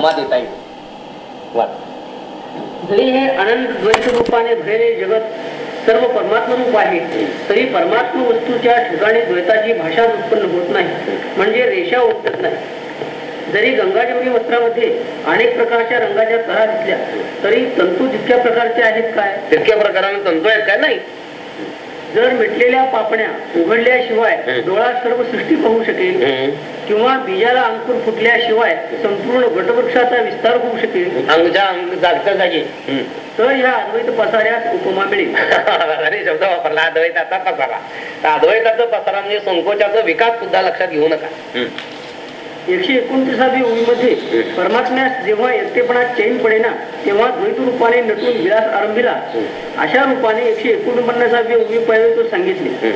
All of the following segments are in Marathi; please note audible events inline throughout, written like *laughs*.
मा देता येईल. जरी हे अनंत द्वैत रूपाने भरलेले जगत सर्व परमात्मा रूप आहे तरी परमात्मा वस्तूच्या ठिकाणी द्वैताची भाषा उत्पन्न होत नाही म्हणजे रेषा उठत नाही. जरी गंगाजवळी वस्त्रामध्ये अनेक प्रकारच्या रंगाच्या तरा दिसल्या तरी तंतू जितक्या प्रकारचे आहेत काय? तितक्या प्रकाराने तंतू आहेत काय? नाही. जर मिटलेल्या पापण्या उघडल्याशिवाय. डोळा सर्व सृष्टी पाहू शकेल. किंवा बीजाला अंकुर फुटल्याशिवाय संपूर्ण वटवृक्षाचा विस्तार होऊ शकेल. अंग जागच्या जागी. तर ह्या अद्वैत पसाऱ्यात उपमा मिळेल. *laughs* अरे शब्द वापरला अद्वैताचा पसारा. तर अद्वैताचा पसारा म्हणजे संकोचाचा विकास सुद्धा लक्षात घेऊ नका. एकशे एकोणतीसावी ओळीमध्ये परमात्म्यास जेव्हा एकटेपणात चैन पडेना तेव्हा द्वैत रूपाने नटून विलास आरंभिला. अशा रूपाने एकशे एकोणपन्नासावी ओळी पहिले तो सांगितले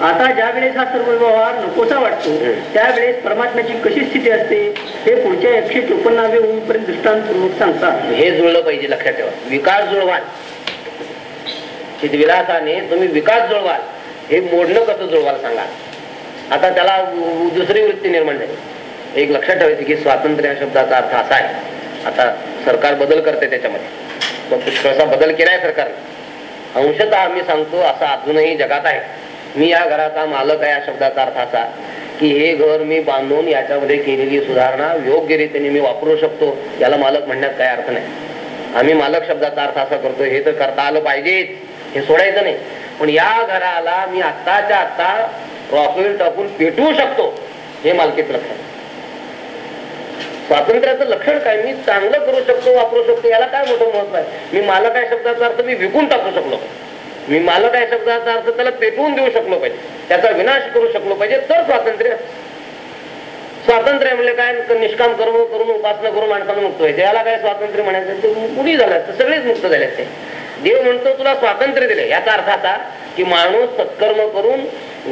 आता ज्या वेळेस हा सर्व व्यवहार नकोसा वाटतो त्यावेळेस परमात्म्याची कशी स्थिती असते हे पुढच्या एकशे चोपन्नावे ओळीपर्यंत दृष्टांतपूर्वक सांगतात. हे जुळलं पाहिजे लक्षात ठेवा. विकास जुळवाल. चितविलासाने तुम्ही विकास जुळवाल. हे मोडणं कसं जुळवाल सांगा. आता त्याला दुसरी वृत्ती निर्माण झाली. एक लक्षात ठेवायची की स्वातंत्र्य या शब्दाचा अर्थ असा आहे. आता सरकार बदल करते त्याच्यामध्ये. पण पुष्कळसा बदल केलाय सरकारने. अंशतः मी सांगतो असा अजूनही जगात आहे. मी या घराचा मालक आहे या शब्दाचा अर्थ असा की हे घर मी बांधून याच्यामध्ये केलेली सुधारणा योग्य रीतीने मी वापरू शकतो याला मालक म्हणण्यात काही अर्थ नाही. आम्ही मालक शब्दाचा अर्थ असा करतो हे तर करता आलं पाहिजेच हे सोडायचं नाही. पण या घराला मी आत्ताच्या आत्ता रॉकेल टाकून पेटवू शकतो हे मालकीच लक्षण स्वातंत्र्याचं लक्षण काय? मी चांगलं करू शकतो वापरू शकतो याला काय मोठं महत्त्व आहे? मी मालक आहे शब्दाचा अर्थ मी विकून टाकू शकलो. मी मालक आहे शब्दाचा अर्थ त्याला पेटवून देऊ शकलो पाहिजे. त्याचा विनाश करू शकलो पाहिजे तर स्वातंत्र्य. स्वातंत्र्य म्हणजे काय? निष्काम कर्म करून उपासना करून माणसानं मुक्त व्हायचे. याला काय स्वातंत्र्य म्हणायचं? ते कुणी झालं तर सगळेच मुक्त झाले ते. देव म्हणतो तुला स्वातंत्र्य दिले याचा अर्थ असा की माणूस सत्कर्म करून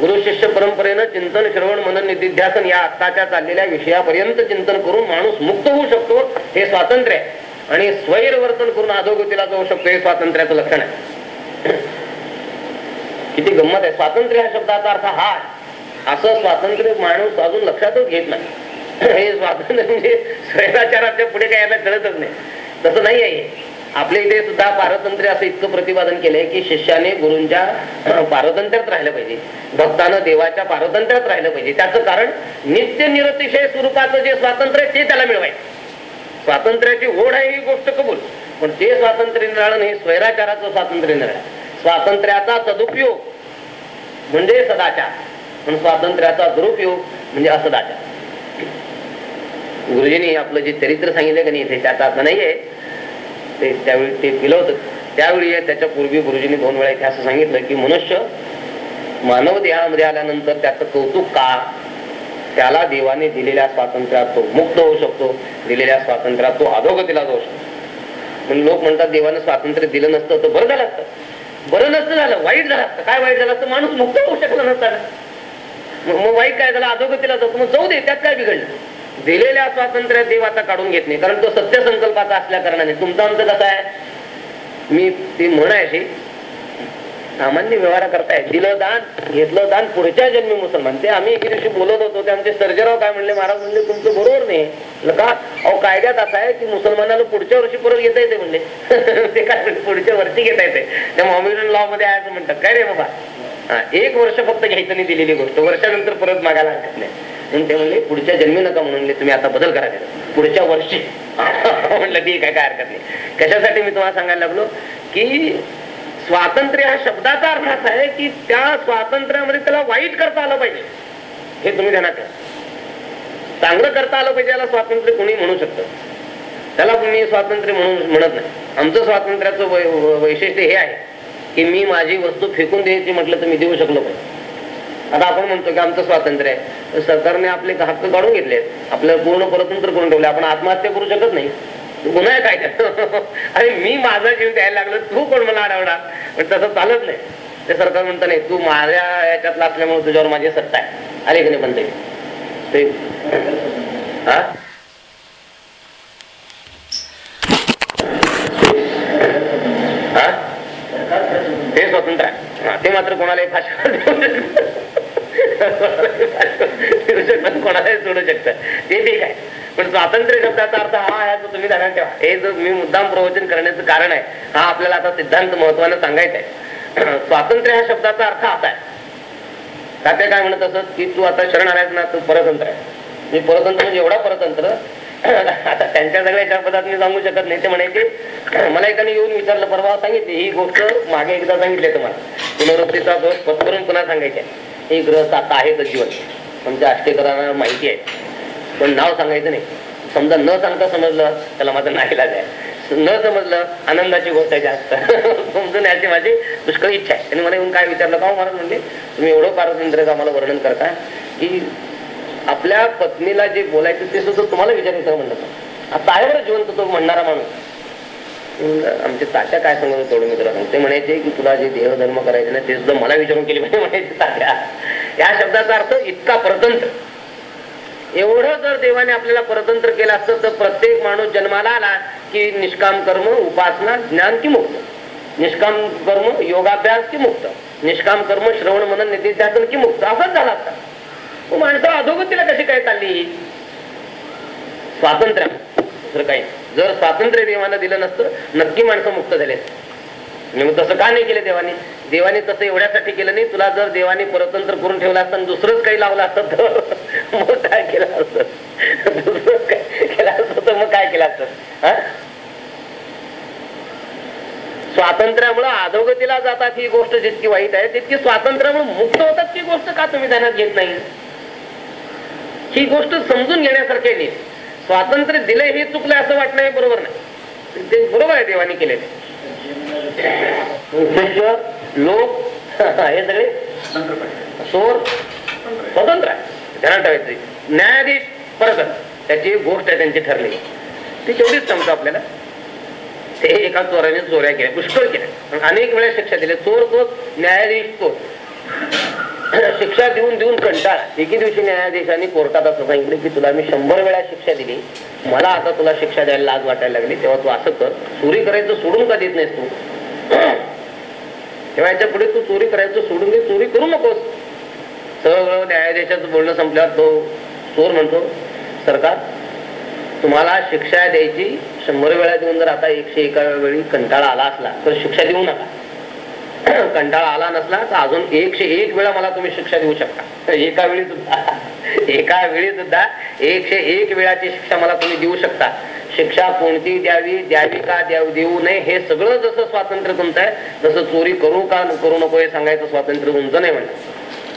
गुरु शिष्य परंपरेनं चिंतन श्रवण मनन निधिध्यासन या आत्ताच्या चाललेल्या विषयापर्यंत चिंतन करून माणूस मुक्त होऊ शकतो. हे स्वातंत्र्य आहे. आणि स्वैरवर्तन करून अधोगतीला जाऊ शकतो हे स्वातंत्र्याचं लक्षण आहे. किती गंमत आहे. स्वातंत्र्य ह्या शब्दाचा अर्थ हा असं स्वातंत्र्य माणूस अजून लक्षातच घेत नाही. हे स्वातंत्र्य म्हणजे स्वैराचाराच्या पुढे काय याला कळतच नाही. तसं नाही आहे. हे. आपल्या इथे सुद्धा पारतंत्र्य असं इतकं प्रतिपादन केलंय की शिष्याने गुरूंच्या पारतंत्र्यात राहिलं पाहिजे. भक्तानं देवाच्या पारतंत्र्यात राहिलं पाहिजे. त्याचं कारण नित्य निरतिशय स्वरूपाचं जे स्वातंत्र्य ते त्याला मिळवायचं. स्वातंत्र्याची ओढ आहे ही गोष्ट कबूल. पण ते स्वातंत्र्य निराळण हे स्वैराचाराचं स्वातंत्र्य निराळ स्वातंत्र्याचा सदुपयोग. म्हणजे सदाचार. पण स्वातंत्र्याचा दुरुपयोग म्हणजे असदाचार. गुरुजींनी आपलं जे चरित्र सांगितलं की नाही ते त्याचा अर्थ नाहीये. ते त्यावेळी ते केलं होतं. त्यावेळी त्याच्या पूर्वी गुरुजींनी दोन वेळा इथे असं सांगितलं की मनुष्य मानव देहामध्ये आल्यानंतर त्याचं कौतुक का? त्याला देवाने दिलेल्या स्वातंत्र्यात तो मुक्त होऊ शकतो. दिलेल्या स्वातंत्र्यात तो अधोगतीला जाऊ शकतो. म्हणून लोक म्हणतात देवाने स्वातंत्र्य दिलं नसतं तर बरं झालं असतं. बरं नसतं झालं वाईट झालं असतं. काय वाईट झालं असतं? माणूस मुक्त होऊ शकला नसता. मग मग वाईट काय झालं? अधोगतीला जातो मग जाऊ दे त्यात काय बिघडलं? दिलेल्या स्वातंत्र्यात देव आता काढून घेत नाही. कारण तो सत्य संकल्पाचा असल्या कारणाने. तुमचा अंत कसा आहे? मी ती म्हणायची सामान्य व्यवहार करताय. दिलं दान घेतलं दान पुढच्या जन्मी मुसलमान ते आम्ही एके दिवशी बोलत होतो ते आमचे सर्जराव काय म्हणले महाराज म्हणले तुमचं बरोबर नाही. का? अहो कायद्यात असं आहे की मुसलमानाला पुढच्या वर्षी परत घेता येते म्हणले. *laughs* ते काय म्हणले पुढच्या वर्षी घेता येते. त्या मॉम्युलन लॉ मध्ये आहे म्हणतात. काय रे बाबा? एक वर्ष फक्त घ्यायचं नाही दिलेली गोष्ट. वर्षानंतर परत मागायला हरकत नाही. म्हणून ते म्हणले पुढच्या जन्मी नका म्हणून तुम्ही आता बदल करा पुढच्या वर्षी. *laughs* म्हणलं ठीक आहे काय हरकत नाही. कशासाठी मी तुम्हाला सांगायला लागलो की स्वातंत्र्य हा शब्दाचा अर्थ असा आहे की त्या स्वातंत्र्यामध्ये त्याला वाईट करता आलं पाहिजे. हे तुम्ही ध्यानात ठेवा. चांगलं करता आलं पाहिजे याला स्वातंत्र्य कोणी म्हणू शकतं. त्याला मी स्वातंत्र्य म्हणून म्हणत नाही. आमचं स्वातंत्र्याचं वै- वैशिष्ट्य हे आहे की मी माझी वस्तू फेकून द्यायची म्हटलं तर मी देऊ शकलो पाहिजे आता आपण म्हणतो की आमचं स्वातंत्र्य आहे. सरकारने आपले हक्क काढून घेतले आपल्याला पूर्ण परतंत्र करून ठेवले. आपण आत्महत्या करू शकत नाही. गुन्हा आहे काय *laughs* अरे मी माझा जीव द्यायला लागलो तू कोण मला अडवणार? पण तसं चालत नाही. ते सरकार म्हणत नाही तू माझ्या याच्यातला असल्यामुळे तुझ्यावर माझी सत्ता आहे. आले की नाही म्हणते ते? हा? ते स्वतंत्र आहे. ते मात्र कोणालाही फाशी देऊ *laughs* शकत नाही. कोणालाही सोडू म्हणू शकतं ते ठीक आहे. पण स्वातंत्र्य शब्दाचा अर्थ हा आहे तो तुम्ही ध्यानात ठेवा. हे जो मी मुद्दाम प्रवचन करण्याचं कारण आहे हा आपल्याला आता सिद्धांत महत्वानं सांगायचा आहे *clears throat* स्वातंत्र्य ह्या शब्दाचा अर्थ असा आहे. तात्या काय म्हणत असत की तू आता शरण आलायस ना तू परतंत्र आहे. मी परतंत्र म्हणजे एवढा परतंत्र *clears throat* आता त्यांच्या सगळ्या शब्दात मी सांगू शकत नाही. ते म्हणायचे *clears throat* मला एकाने येऊन विचारलं परवा सांगितली ही गोष्ट मागे एकदा सांगितली तुम्हाला. पुनरुक्तीचा दोष पत्करून पुन्हा सांगायचे ही ग्रह आता आहेच जीवन. म्हणजे आमच्या अष्टेकरांना माहिती आहे. पण नाव सांगायचं नाही. समजा न सांगता समजलं त्याला माझं नाईलाज आहे. न समजलं आनंदाची गोष्ट आहे जास्त. *laughs* समजून याची माझी पुष्कळ इच्छा आहे. आणि मला येऊन काय विचारलं का महाराज म्हणजे तुम्ही एवढं पारतंत्र्याचं आम्हाला वर्णन करता की आपल्या पत्नीला जे बोलायचं ते सुद्धा तुम्हाला विचारायचं म्हणलं आता आहे बरं जिवंत तो म्हणणारा माणूस. आमचे तात्या काय सांगत तेवढे तेवढं मी ते म्हणायचे की तुला जे देहधर्म करायचे ना ते सुद्धा मला विचारून केले पाहिजे. *laughs* म्हणायचे तात्या. या शब्दाचा अर्थ इतका परतंत्र. एवढं जर देवाने आपल्याला परतंत्र केलं असतं तर प्रत्येक माणूस जन्माला आला की निष्काम कर्म उपासना ज्ञान की मुक्त. निष्काम कर्म योगाभ्यास की मुक्त. निष्काम कर्म श्रवण मनन निधीध्यासन की मुक्त. असंच झाला असता माणसं अधोगतीला कशी काय चालली? स्वातंत्र्य. काही. जर स्वातंत्र्य देवानं दिलं नसतं नक्की माणसं मुक्त झाले असते. आणि मग तसं का नाही केलं देवाने? देवाने तसं एवढ्यासाठी केलं नाही तुला जर देवाने परतंत्र करून ठेवलं असतं दुसरंच काही लावलं असतं तर *laughs* मग काय केलं असतं? दुसरं काय केलं असतं तर मग काय केलं असतं? हा? स्वातंत्र्यामुळे अधोगतीला जातात ही गोष्ट जितकी वाईट आहे तितकी स्वातंत्र्यामुळे मुक्त होतात ती गोष्ट का तुम्ही ध्यानात घेत नाही? ही गोष्ट समजून घेण्यासारखी नाही स्वातंत्र्य दिलंय हे चुकलंय असं वाटणं हे बरोबर नाही. ते बरोबर आहे देवाने केलेले. शिष्य लोक *laughs* हे सगळे? सोर स्वतंत्र. आहे ध्यानात ठेवायचे. न्यायाधीश परत त्याची गोष्ट आहे त्यांची ठरली. ती तेवढीच सांगतो आपल्याला. ते एका चोराने चोऱ्या केल्या. पुष्कळ केल्या. अनेक वेळा शिक्षा दिल्या चोर तोच न्यायाधीश तोच *clears throat* शिक्षा देऊन देऊन कंटाळा. एके दिवशी न्यायाधीशांनी कोर्टात असं सांगितलं की तुला मी शंभर वेळा शिक्षा दिली. मला आता तुला शिक्षा द्यायला लाज वाटायला लागली. तेव्हा तू असं कर. चोरी करायचं सोडून का देत नाहीस तू? तेव्हा याच्यापुढे तू चोरी करायचं सोडून दे चोरी करू नकोस. सगळं न्यायाधीशाचं बोलणं संपल्यावर तो चोर म्हणतो सरकार तुम्हाला शिक्षा द्यायची शंभर वेळा देऊन जर आता एकशे एका वेळी कंटाळा आला असला तर शिक्षा देऊ नका. *clears throat* कंटाळा आला नसला तर अजून एकशे एक वेळा मला तुम्ही शिक्षा देऊ शकता. *laughs* एका वेळी सुद्धा *laughs* एका वेळी सुद्धा एकशे एक वेळाची शिक्षा मला तुम्ही देऊ शकता. शिक्षा कोणती द्यावी द्यावी का द्यावी देऊ नये हे सगळं जसं स्वातंत्र्य तुमचं आहे तसं चोरी करू का करू नको हे सांगायचं स्वातंत्र्य तुमचं नाही म्हणलं.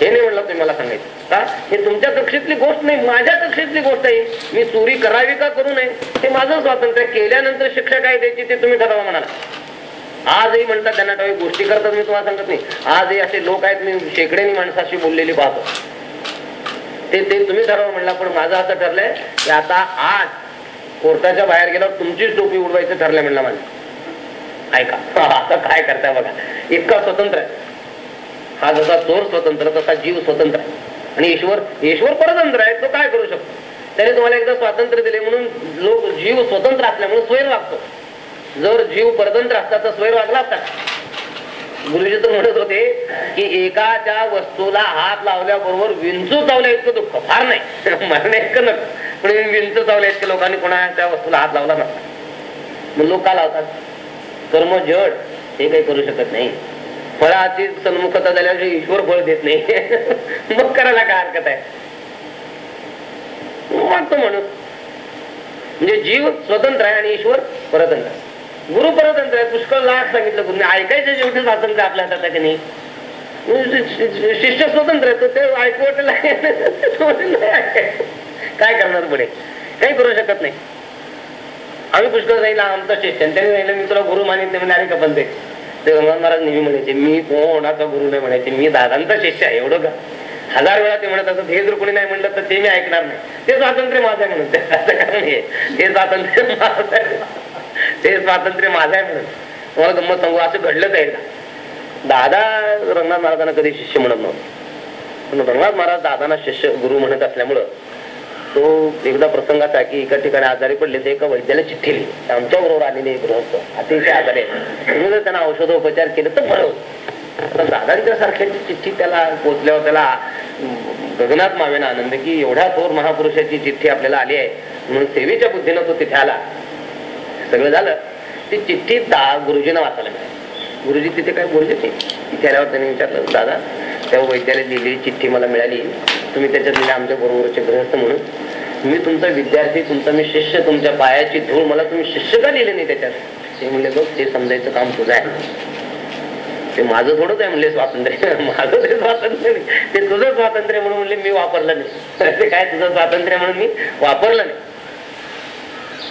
हे नाही म्हणलं तुम्ही मला सांगायचं. का? हे तुमच्या कक्षेतली गोष्ट नाही माझ्या कक्षेतली गोष्ट आहे. मी चोरी करावी का करू नये? हे माझं स्वातंत्र्य केल्यानंतर शिक्षा काय द्यायची ते तुम्ही ठरवा म्हणाला. आजही म्हणतात त्यांना काही गोष्टी करतात मी तुम्हाला सांगत नाही. आजही असे लोक आहेत मी शेकड्यानी माणसाशी बोललेली पाहतो. ते ते तुम्ही ठरवा म्हणला पण माझं असं ठरलंय की आता आज कोर्टाच्या बाहेर गेल्यावर तुमचीच टोपी उडवायचं ठरल्या म्हणलं माझं. ऐका. *laughs* आता काय करताय बघा. इतका स्वतंत्र आहे. हा जसा चोर स्वतंत्र तसा जीव स्वतंत्र आहे. आणि ईश्वर ईश्वर परतंत्र आहे तो काय करू शकतो? त्याने तुम्हाला एकदा स्वातंत्र्य दिले म्हणून लोक जीव स्वतंत्र असल्यामुळे स्वैर वागतो. जर जीव परतंत्र असता तर स्वैर वागला असता. गुरुजी तर म्हणत होते की एकाच्या वस्तूला हात लावल्याबरोबर विंचू चावल्या इतकं दुःख. फार नाही. *laughs* मरण्या इतकं नको. पण विंचू चावल्या इतक्या लोकांनी कोणाच्या वस्तूला हात लावला नसता मग लोक का लावतात? कर्म जड हे काही करू शकत नाही. फळाची सन्मुखता झाल्याशिवाय ईश्वर फळ देत नाही. *laughs* मग करायला काय हरकत आहे? वाटतो म्हणून. म्हणजे जीव स्वतंत्र आहे आणि ईश्वर परतंत्र गुरु परतंत्र आहे. पुष्कळ लाख सांगितलं गुरुने. ऐकायचं जेवढे स्वातंत्र्य आपल्या हातात आहे की नाही? म्हणजे शिष्य स्वतंत्र आहे. तर ते ऐकवटला *laughs* काय करणार पुढे? काही करू शकत नाही. आम्ही पुष्कळ सांगितलं आमचा शिष्य त्यांनी राहिलं मी तुला गुरु मानित नाही म्हणजे अरे कपल पण ते? ते महाराज नेहमी म्हणायचे मी कोणाचा गुरु नाही? म्हणायचे मी दादांचा शिष्य आहे एवढं का? हजार वेळा ते म्हणत असत हे जर कोणी नाही म्हणलं तर ते मी ऐकणार नाही. ते स्वातंत्र्य माझं आहे म्हणून ते कारण हे ते स्वातंत्र्य *laughs* माझं आहे. ते स्वातंत्र्य माझं आहे म्हणून. तुम्हाला गंमत सांगू असं घडलंच आहे दादा रंगनाथ महाराजांना कधी शिष्य म्हणत नव्हतं. पण रंगनाथ महाराज दादांना शिष्य गुरु म्हणत असल्यामुळं तो एकदा प्रसंगाचा असा की एका ठिकाणी आजारी पडले ते एका वैद्याला चिठ्ठी लिहिली. आमच्या बरोबर आलेले एक गृहस्थ. अतिशय आजारी आहे. तुम्ही जर त्यांना औषधोपचार केलं तर बरं होईल. आता दादांच्या सारख्याची चिठ्ठी त्याला पोचल्यावर त्याला गगनात मावेना आनंद की एवढ्या थोर महापुरुषाची चिठ्ठी आपल्याला आली आहे. म्हणून सेवेच्या बुद्धीनं तो तिथे आला. सगळं झालं. ती चिठ्ठी दा गुरुजीनं वाचायला मिळाली. गुरुजी तिथे काय गुरुजी तिथे आल्यावर त्यांनी विचारलं दादा त्या वैद्याला लिहिलेली चिठ्ठी मला मिळाली. तुम्ही त्याच्यात लिहिले आमच्या बरोबरचे गृहस्थ म्हणून. मी तुमचा विद्यार्थी तुमचा मी शिष्य तुमच्या पायाची धूळ मला तुम्ही शिष्य का लिहिले नाही त्याच्यात? ते म्हणले बघ ते समजायचं काम तुझं आहे. ते माझं थोडंच आहे म्हणले स्वातंत्र्य. *laughs* माझं ते स्वातंत्र्य नाही. ते तुझं स्वातंत्र्य म्हणून म्हणले मी वापरलं नाही. *laughs* ते काय तुझं स्वातंत्र्य म्हणून मी वापरलं नाही.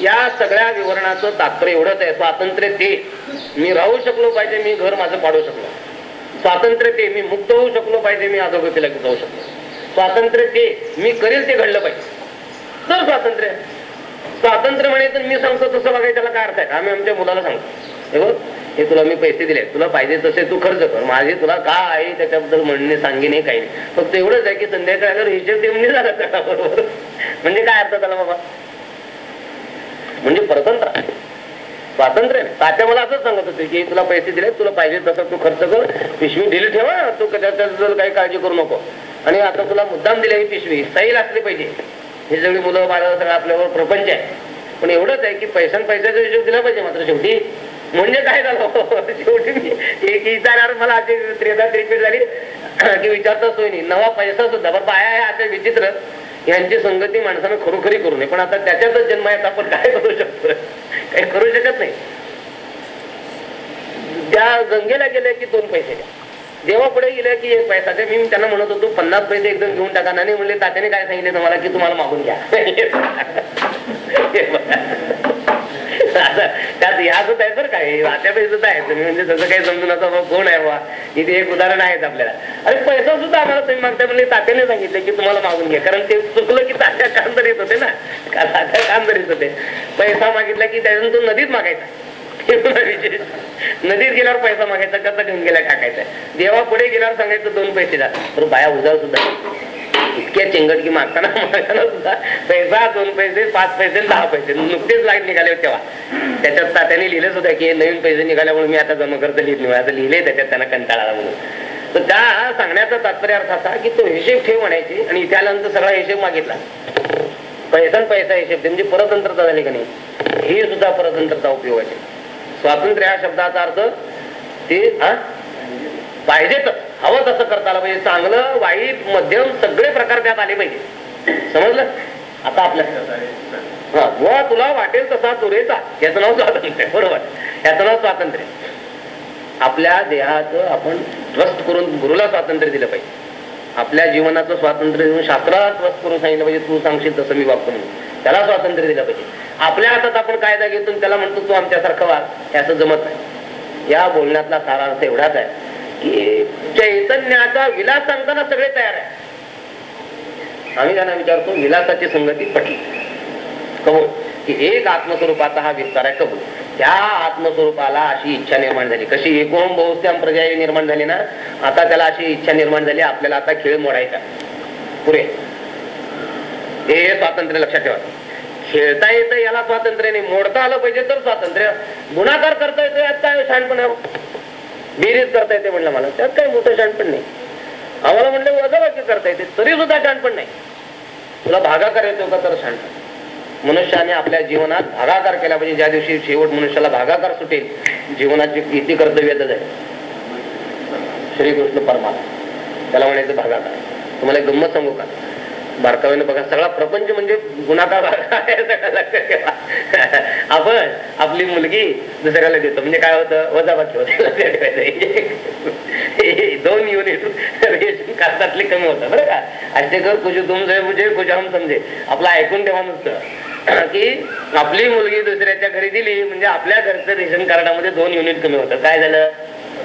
या सगळ्या विवरणाचं तात्पर्य एवढंच आहे. स्वातंत्र्य ते. मी राहू शकलो पाहिजे मी घर माझं पाडू शकलो. स्वातंत्र्य ते मी मुक्त होऊ शकलो पाहिजे मी अधोगतीला जाऊ शकलो. स्वातंत्र्य ते मी करेल ते घडलं पाहिजे. तर स्वातंत्र्य. स्वातंत्र्य म्हणे तर मी सांगतो तसं बघाय त्याला काय अर्थ आहे? आम्ही आमच्या मुलाला सांगतो. हे बघ हे तुला मी पैसे दिले तुला पाहिजे तसे तू खर्च कर. माझे तुला काय आहे त्याच्याबद्दल म्हणणे सांगेन काही नाही. फक्त एवढंच आहे की संध्याकाळी हिशेब देऊन झाला त्याला बरोबर. म्हणजे काय अर्थ त्याला बाबा? म्हणजे परतंत्र आहे. स्वातंत्र्य नाही तात्या मला असंच सांगत होते की तुला पैसे दिले तुला पाहिजे तसं तू खर्च कर पिशवी दिली ठेवा तू त्याच्याबद्दल काही काळजी करू नको. आणि आता तुला मुद्दाम दिली ही पिशवी सैल असली पाहिजे. हे सगळी मुलं बाळा सगळं आपल्यावर प्रपंच आहे. पण एवढंच आहे की पैशान पैशाचा हिशोब दिला पाहिजे मात्र शेवटी. म्हणजे काय झालं? *laughs* शेवटी मी एक विचारणार मला अशी त्रेदा त्रिपीठ झाली की विचारता सोय नाही. नवा पैसा सुद्धा बरं बाया आहे आता विचित्र. यांची संगती माणसानं खरोखरी करू नये. पण आता त्याच्यातच जन्म आहे आपण काय करू शकतो? काही करू शकत नाही. त्या गंगेला गेले की दोन पैसे द्या. देवा पुढे गेले की एक पैसा द्या. मी त्यांना म्हणत होतो पन्नास पैसे एकदम घेऊन टाका. नाही म्हणले तात्याने काय सांगितले तुम्हाला की तुम्हाला मागून घ्या. *laughs* आता त्यात याच आहे तर काय वाट्या पैसे आहे तुम्ही म्हणजे तसं काही समजून असं कोण आहे बा इथे एक उदाहरण आहेच आपल्याला. अरे पैसा सुद्धा आम्हाला तुम्ही मागताय म्हणजे तात्याने सांगितलं की तुम्हाला मागून घ्या. कारण ते चुकलं की तात्या कांदरीत होते ना. तात्या कांदर येत होते. पैसा मागितला की त्यातून तो नदीत मागायचा. नदीत गेल्यावर पैसा मागायचा कसा घेऊन गेला टाकायचा? देवा पुढे गेल्यावर सांगायचं दोन पैसे द्या तर बाया उजाव सुद्धा. इतक्या चेंगटकी मागताना *laughs* मागताना सुद्धा पैसा दोन पैसे पाच पैसे दहा पैसे नुकतेच लाइट निघाले होते तेव्हा. त्याच्यात तात्याने लिहिलं सुद्धा की नवीन पैसे निघाल्यामुळे मी आता जमा करता लिहित नाही आता लिहिले त्याच्यात त्यांना कंटाळा आला म्हणून. तर त्या सांगण्याचा तात्पर्य अर्थ असा की तो हिशेब ठेव म्हणायची आणि इथे आल्यानंतर सगळा हिशेब मागितला. पैसा पैसा हिशेब म्हणजे परतंत्रता झाली का नाही ही सुद्धा परतंत्रता उपयोगाचे. स्वातंत्र्य हा शब्दाचा अर्थ ते हा? पाहिजेच. हवं तसं करता आलं पाहिजे. चांगलं वाईट मध्यम सगळे प्रकार त्यात आले पाहिजे. समजलं? आता आपल्या हा व तुला वाटेल तसा तुरेचा. याचं नाव स्वातंत्र्य. बरोबर. याचं नाव स्वातंत्र्य. आपल्या देहाचं आपण ध्वस्त करून गुरुला स्वातंत्र्य दिलं पाहिजे. आपल्या जीवनाचं स्वातंत्र्य देऊन शास्त्राला ध्वस्त करून सांगितलं पाहिजे. तू सांगशील तसं मी वागतो म्हणून. त्याला स्वातंत्र्य दिलं पाहिजे. आपल्या हातात आपण कायदा घेतो त्याला म्हणतो तू आमच्यासारखं वाग. हे असं जमत नाही. या बोलण्यातला सारांश एवढाच आहे. की चैतन्याचा विलास सांगताना सगळे तयार आहे. आम्ही त्यांना विचारतो विलासाची संगती पटली. कबूल. की एक आत्मस्वरूपाचा हा विस्तार आहे कबूल. त्या आत्मस्वरूपाला अशी इच्छा निर्माण झाली. कशी एकोम बहुस्त्याम प्रजा निर्माण झाली ना आता त्याला अशी इच्छा निर्माण झाली आपल्याला आता खेळ मोडायचा. पुरे हे स्वातंत्र्य लक्षात ठेवा. खेळता येतं याला स्वातंत्र्य नाही. मोडता आलं पाहिजे तर स्वातंत्र्य. गुणाकार करता येतो यात काय शहाणपण बेरीज करता येते म्हणलं मला. त्यात काही मोठं शाणपण नाही. आम्हाला म्हणलं वजाबाकी करता येते तरी सुद्धा शाणपण नाही. तुला भागाकार येतो का तर शाणपण मनुष्याने आपल्या जीवनात भागाकार केला पाहिजे. ज्या दिवशी शेवट मनुष्याला भागाकार सुटेल जीवनाची किती कर्तव्य आहे श्रीकृष्ण परमात्मा. त्याला म्हणायचं भागाकार. तुम्हाला एक गंमत सांगू का? बारकावीनं बघा सगळा प्रपंच म्हणजे गुणाकार. आपण आपली मुलगी दुसऱ्याला देतो. म्हणजे काय होतं? वजाबाकी होते. दोन युनिट रेशन कार्डातले कमी होतं बरं का? अष्टेकर कुछ तुम जे मुझे समजे आपलं ऐकून ठेवा नुसतं. की आपली मुलगी दुसऱ्याच्या घरी दिली म्हणजे आपल्या घरचं रेशन कार्डामध्ये दोन युनिट कमी होतं काय झालं?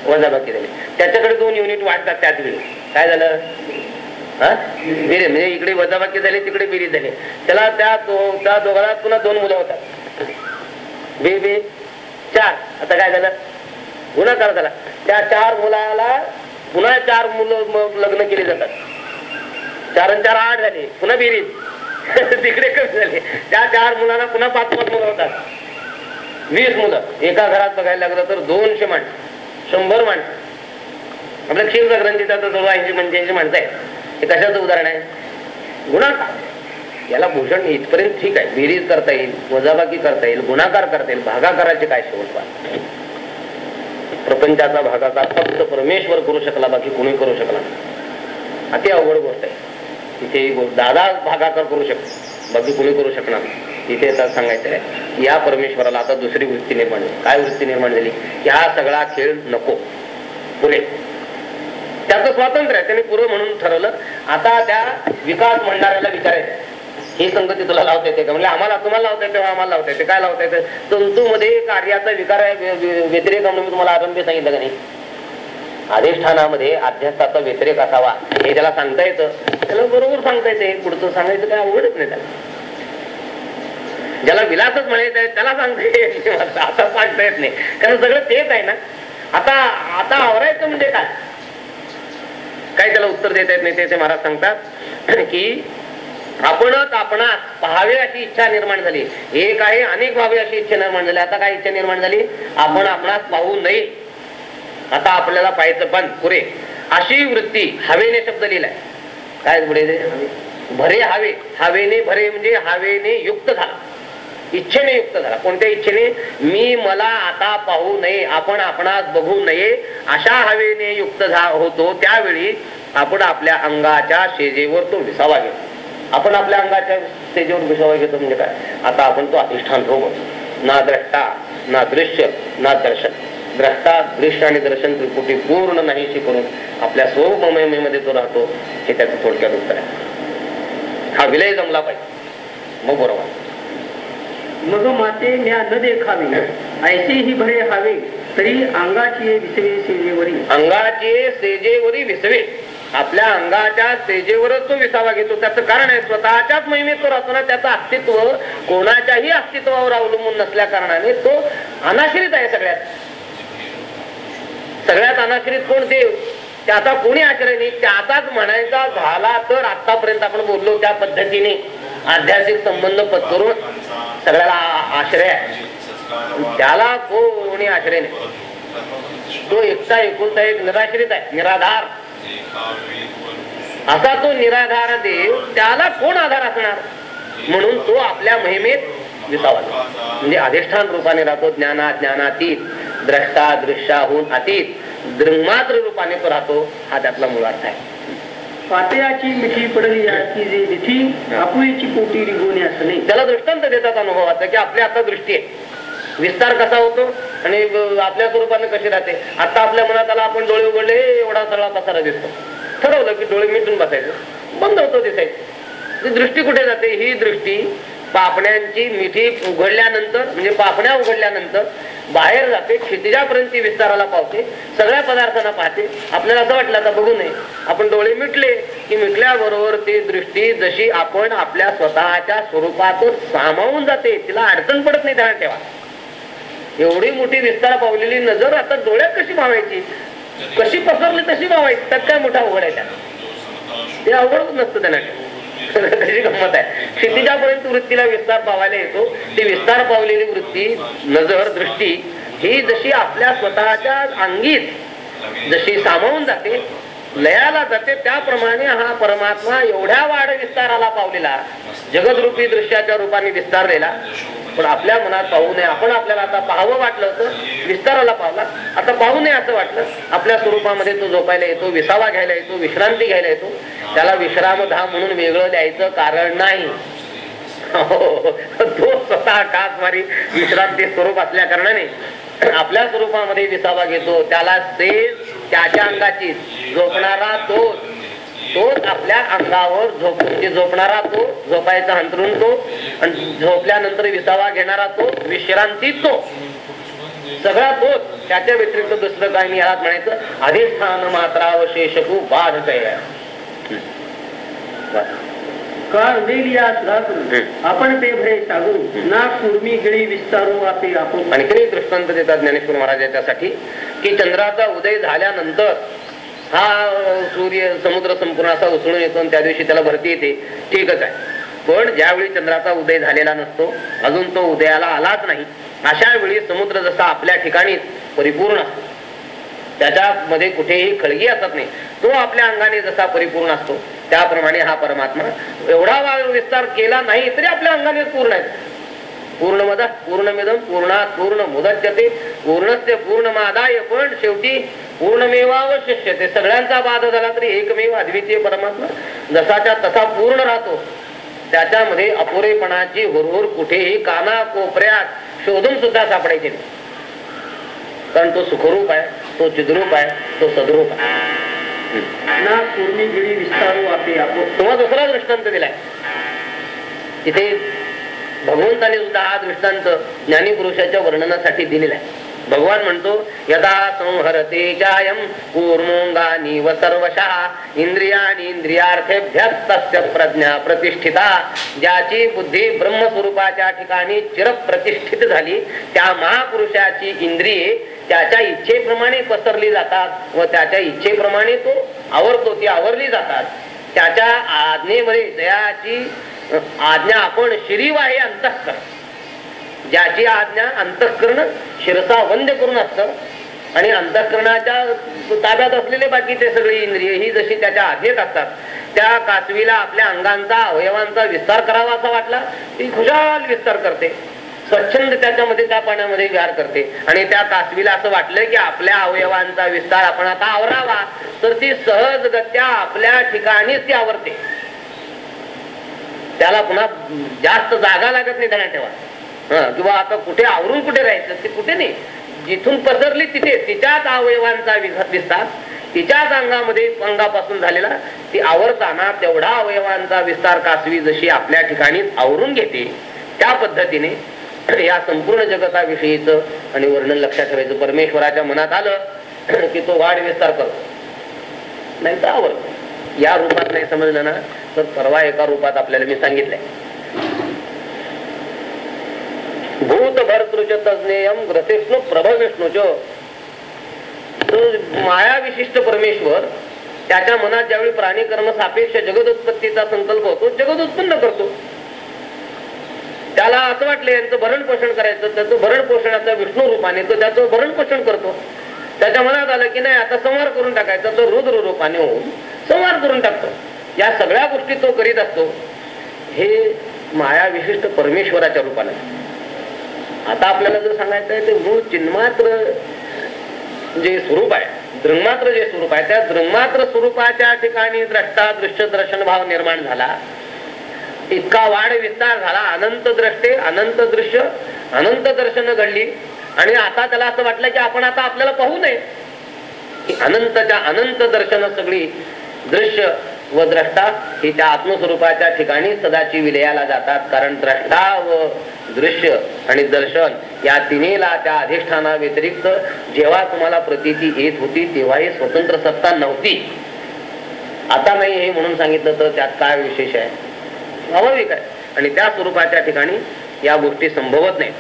वजाबाकी झाली. त्याच्याकडे दोन युनिट वाढतात त्याच वेळी. काय झालं? हा? म्हणजे इकडे वजाबाकी झाली तिकडे बिरी झाली. त्याला त्या त्या दोघांना पुन्हा दोन मुलं होतात. बे बे चार. आता काय झालं? गुणाकार झाला त्या चार मुलाला पुन्हा चार मुलं मग लग्न केली जातात. चार आणि चार आठ झाले. पुन्हा बेरीज *laughs* तिकडे कमी झाले. त्या चार मुलांना पुन्हा पाच पाच मुलं होतात. वीस मुलं. एका घरात बघायला लागलं तर दोनशे माणसं. शंभर माणसं. आपल्या क्षीर ग्रंथीचा तर जवळ ऐंशी पंच्याऐंशी माणसं आहेत. हे कशाचं उदाहरण आहे. गुणाकार याला भूषण इथपर्यंत ठीक आहे. बेरीज करता येईल वजाबाकी करता येईल गुणाकार करता येईल. भागाकाराचे काय शेवट प्रपंचाचा भागाकार फक्त परमेश्वर करू शकला बाकी कोणी करू शकला अति अवघड गोष्ट आहे. तिथे दादा भागाकार करू शकतो बाकी कोणी करू शकणार तिथे इथे आता सांगायचं आहे या परमेश्वराला आता दुसरी वृत्ती निर्माण झाली. काय वृत्ती निर्माण झाली? की हा सगळा खेळ नको. पुरे त्याचं स्वातंत्र्य आहे. त्याने पूर्व म्हणून ठरवलं. आता त्या विकास म्हणणाऱ्याला विचारायचं. ही संगती तुला लावता येते का? म्हणजे आम्हाला तुम्हाला लावता येते आम्हाला लावता येते. काय लावता येते? तंतूमध्ये कार्याचा विकार आहे व्यतिरेक म्हणून मी तुम्हाला आरंभ सांगितलं का नाही? अधिष्ठानामध्ये अध्यासाचा व्यतिरेक असावा हे त्याला सांगता येतं त्याला बरोबर सांगता येते. पुढचं सांगायचं काय अवघडच नाही त्याला. ज्याला विलासच म्हणायचं आहे त्याला सांगता येत नाही. आता सांगता येत नाही. कारण सगळं तेच आहे ना. आता आता आवरायचं म्हणजे काय? काय त्याला उत्तर देता येत नाही असे महाराज सांगतात *clears throat* की आपणच आपणास पाहावे अशी इच्छा निर्माण झाली. एक आहे अनेक व्हावे अशी इच्छा निर्माण झाली. आता काय इच्छा निर्माण झाली? आपण आपणास पाहू नये. आता आपल्याला पाहायचं पण पुरे. अशी वृत्ती हवेने शब्द लिहिलाय. काय पुढे? भरे हवे. हवेने भरे म्हणजे हवेने युक्त झाला. इच्छेने युक्त झाला कोणत्या इच्छेने? मी मला आता पाहू नये आपण आपणास बघू नये अशा हवेने युक्त झा होतो त्यावेळी आपण आपल्या अंगाच्या शेजेवर तो विसावा घेतो. आपण आपल्या अंगाच्या शेजेवर विसावा घेतो म्हणजे काय? आता आपण तो अधिष्ठान होत ना द्रष्टा ना दृश्य ना दर्शन. द्रष्टा दृश्य आणि दर्शन त्रिपुटी पूर्ण नाहीशी करून आपल्या स्वरूप तो राहतो हे त्याचं थोडक्यात उत्तर आहे. हा विलय जमला पाहिजे. मग बरोबर. मग माते म्या न देखावी ऐसे ही भरे हवे तरी अंगाचे विसवे सेजेवरी. अंगाचे सेजेवरी विसवे. आपल्या अंगाच्या सेजेवरच तो विसावा घेतो. त्याचं कारण आहे स्वतःच्याच महिमेत तो राहतो ना त्याचं अस्तित्व कोणाच्याही अस्तित्वावर अवलंबून नसल्या कारणाने तो अनाश्रित आहे सगळ्यात. सगळ्यात अनाश्रित कोण? देव. त्याचा कोणी आश्रय नाही त्याचाच म्हणायचा झाला तर आतापर्यंत आपण बोललो त्या पद्धतीने. आध्यात्मिक संबंध पत्करून सगळ्याला आश्रय. आहे त्याला कोणी आश्रय नाही. तो एकटा एकुलता एक निराश्रित आहे निराधार. असा तो निराधार देव त्याला कोण आधार असणार? म्हणून तो आपल्या महिमेत विसावा म्हणजे अधिष्ठान रूपाने राहतो ज्ञाना ज्ञानातीत द्रष्टा दृश्याहून अतीत दृंगमात्र रूपाने तो राहतो हा त्यातला मुळार्थ आहे. पातयाची मिठी पडली याची जे विधी आपुईची पोटी रिगोने असणे. त्याला दृष्टांत देतात अनुभवाचा की आपली आता दृष्टी आहे. विस्तार कसा होतो आणि आपल्या स्वरूपाने कशी राहते. आता आपल्या मनात आला आपण डोळे उघडले एवढा सगळा पसारा दिसतो. ठरवलं की डोळे मिटून बसायचं. बंद होतो दिसायचं. दृष्टी कुठे जाते? ही दृष्टी पापण्यांची मिठी उघडल्यानंतर म्हणजे पापण्या उघडल्यानंतर बाहेर जाते क्षितिजापर्यंत ती विस्ताराला पावते सगळ्या पदार्थांना पाहते. आपल्याला असं वाटलं आता बघू नये. आपण डोळे मिटले की मिटल्याबरोबर ती दृष्टी जशी आपण आपल्या स्वतःच्या स्वरूपात सामावून जाते तिला अडचण पडत नाही ध्यान ठेवा. एवढी मोठी विस्तार पावलेली नजर आता डोळ्यात कशी मावायची कशी पसरली तशी मावायची त्यात काय मोठा अवघड आहे त्यात? ते अवघडच नसतं त्यांना त्याची गंमत आहे. क्षितिजापर्यंत वृत्तीला विस्तार पावायला येतो. ती विस्तार पावलेली वृत्ती नजर दृष्टी ही जशी आपल्या स्वतःच्या अंगीत जशी सामावून जाते लयाला जाते त्याप्रमाणे हा परमात्मा एवढ्या वाढ विस्ताराला पावलेला जगदरूपी दृश्याच्या रूपाने विस्तारलेला. पण आपल्या मनात पाहू नये. आपण आपल्याला आता पाहावं वाटलं होतं विस्ताराला पावला आता पाहू नये असं वाटलं. आपल्या स्वरूपामध्ये तो झोपायला येतो विसावा घ्यायला येतो विश्रांती घ्यायला येतो. त्याला विश्रामधाम म्हणून वेगळं द्यायचं कारण नाही. हो, हो, हो. तो स्वतः कासमारी विश्रांती स्वरूप असल्या कारणाने. आपल्या स्वरूपामध्ये विसावा घेतो. त्याला ते त्याच्या अंगाची झोपणारा तो तोच आपल्या अंगावर झोप म्हणजे झोपणारा तो झोपायचा अंतरून तो आणि झोपल्यानंतर विसावा घेणारा तो विश्रांती तो. सगळा तोच. त्याच्या व्यतिरिक्त दुसरं काय मी याला म्हणायचं अधिष्ठान मात्रावशेषकू बाध आहे का अंधेलिया सुधा करू हम्म. आपण ते भरे सागरू ना कुर्मी गिळी विस्तारू आपे आपण. आणखीन एक दृष्टांत देतात ज्ञानेश्वर महाराज याच्यासाठी की चंद्राचा उदय झाल्यानंतर हा सूर्य समुद्र संपूर्ण असा उसळून येतो त्या दिवशी त्याला भरती येते. ठीकच आहे. पण ज्यावेळी चंद्राचा उदय झालेला नसतो अजून तो उदयाला आलाच नाही. अशा वेळी समुद्र जसा आपल्या ठिकाणी परिपूर्ण असतो. त्याच्यामध्ये कुठेही खळगी असत नाही. तो आपल्या अंगाने जसा परिपूर्ण असतो त्याप्रमाणे हा परमात्मा एवढा वा- विस्तार केला नाही तरी आपल्या अंगाने पूर्ण आहे. पूर्ण मद पूर्णमिदम पूर्णात पूर्ण मुदच्यते पूर्णस्य पूर्णमादाय पण शेवटी पूर्णमेवावशिष्य ते सगळ्यांचा बाध झाला तरी एकमेव अद्वितीय परमात्मा जसाच्या तसा पूर्ण राहतो. त्याच्यामध्ये अपुरेपणाची हुरहुर कुठेही काना कोपऱ्यात शोधून सुद्धा सापडायची कारण तो सुखरूप आहे. तो चिद्रूप आहे तो सद्रूप आहे. ना पूर्णी गिरी विस्तारू आपे आपो. तुम्हाला दुसरा दृष्टांत दिलाय. तिथे भगवंताने सुद्धा हा दृष्टांत ज्ञानीपुरुषाच्या वर्णनासाठी दिलेला आहे भगवान म्हणतो यदा संहरते जायम कूर्मोंगानी व सर्वशः इंद्रियानी इंद्रियार्थेभ्यस्तस्य प्रज्ञा प्रतिष्ठिता ज्याची बुद्धी ब्रह्मस्वरूपाच्या ठिकाणी चिरप्रतिष्ठित झाली त्या महापुरुषाची इंद्रिये त्याच्या इच्छेप्रमाणे पसरली जातात व त्याच्या इच्छेप्रमाणे तो आवरतो ती आवरली जातात. त्याच्या आज्ञेमध्ये जयाची आज्ञा आपण शिरीव आहे अंतःकरण. ज्याची आज्ञा अंतःकरण शिरसा वंद्य करून असतं आणि अंतःकरणाच्या ताब्यात असलेले बाकीचे सगळे इंद्रिय ही जशी त्याच्या आज्ञेत असतात त्या कासवीला आपल्या अंगांचा अवयवांचा विस्तार करावा असा वाटला ती खुशाल विस्तार करते. स्वच्छंद त्याच्यामध्ये त्या पाण्यामध्ये विहार करते. आणि त्या कासवीला असं वाटलं की आपल्या अवयवांचा विस्तार आपण आता आवरावा. तर ती सहजगत्या आपल्या ठिकाणीच ती आवरते. त्याला पुन्हा जास्त जागा लागत नाही ध्यानात ठेवा. किंवा आता कुठे आवरून कुठे राहायचं ते कुठे नाही. जिथून पसरली तिथे तिच्याच अवयवांचा विस्तार तिच्याच अंगामध्ये अंगापासून झालेला ती आवरताना तेवढा अवयवांचा विस्तार कासवी जशी आपल्या ठिकाणी आवरून घेते त्या पद्धतीने या संपूर्ण जगताविषयीच आणि वर्णन लक्षात ठेवायचं. परमेश्वराच्या मनात आलं *clears throat* की तो वाढ विस्तार करतो. नाही तर आवडतो या रूपात नाही समजलं ना तर परवा एका रूपात आपल्याला मी सांगितलंय. भूत भरतृच तज्ञेयम ग्रसेष्णू प्रभ विष्णूच. माया विशिष्ट परमेश्वर त्याच्या मनात ज्यावेळी प्राणी कर्म सापेक्ष जगदोत्पत्तीचा संकल्प होतो जगद उत्पन्न करतो. त्याला असं वाटलं यांचं भरण पोषण करायचं त्याचं भरण पोषणाचा विष्णू रूपाने तो त्याचं भरण पोषण करतो. त्याच्या मनात आलं की नाही आता संवार करून टाकायचा तो रुद्र रूपाने होऊन संवार करून टाकतो. या सगळ्या गोष्टी तो करीत असतो. हे माया विशिष्ट परमेश्वराच्या रूपाने. आता आपल्याला जर सांगायचं आहे ते मूळ चिन्मात्र जे स्वरूप आहे दृंगमात्र जे स्वरूप आहे त्या दृंगमात्र स्वरूपाच्या ठिकाणी द्रष्टा दृश्य दर्शन भाव निर्माण झाला. इतका वाढ विस्तार झाला अनंत द्रष्टे अनंत दृश्य अनंत दर्शन घडली. आणि आता त्याला असं वाटलं की आपण आता आपल्याला पाहू नये. अनंतच्या अनंत दर्शन सगळी दृश्य व द्रष्टा ही त्या आत्मस्वरूपाच्या ठिकाणी सदाची विलयाला जातात. कारण द्रष्टा व दृश्य आणि दर्शन या तिन्हीला त्या अधिष्ठाना व्यतिरिक्त जेव्हा तुम्हाला प्रतीती येत होती तेव्हाही स्वतंत्र सत्ता नव्हती. आता नाही हे म्हणून सांगितलं तर त्यात काय विशेष आहे? स्वाभाविक आहे. आणि त्या स्वरूपाच्या ठिकाणी या गोष्टी संभवत नाहीत.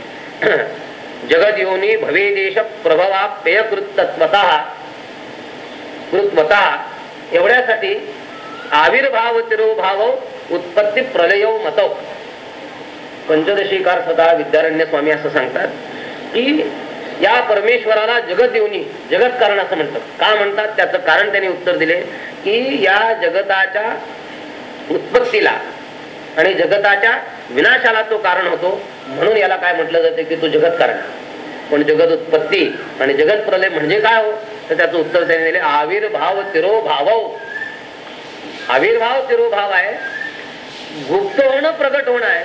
*clears throat* जगद योनी भवे देश प्रभवा पेयकृत तत्वत कृतवता एवढ्यासाठी आविर्भाव तिरोभाव उत्पत्ती प्रलयो मतव पंचदशीकार सदा विद्यारण्य स्वामी असं सांगतात की या परमेश्वराला जगत येऊनी जगत कारण असं म्हणतात. का म्हणतात? त्याचं कारण त्यांनी उत्तर दिले की या जगताच्या उत्पत्तीला आणि जगताच्या विनाशाला तो कारण होतो. म्हणून याला काय म्हटलं जाते की तो जगत कारण. पण जगत उत्पत्ती आणि जगत प्रलय म्हणजे काय हो? तर त्याचं उत्तर त्यांनी दिले आविर्भाव तिरोभाव. आविर्भाव तिरोभाव आहे. गुप्त होणं प्रगट होणं आहे.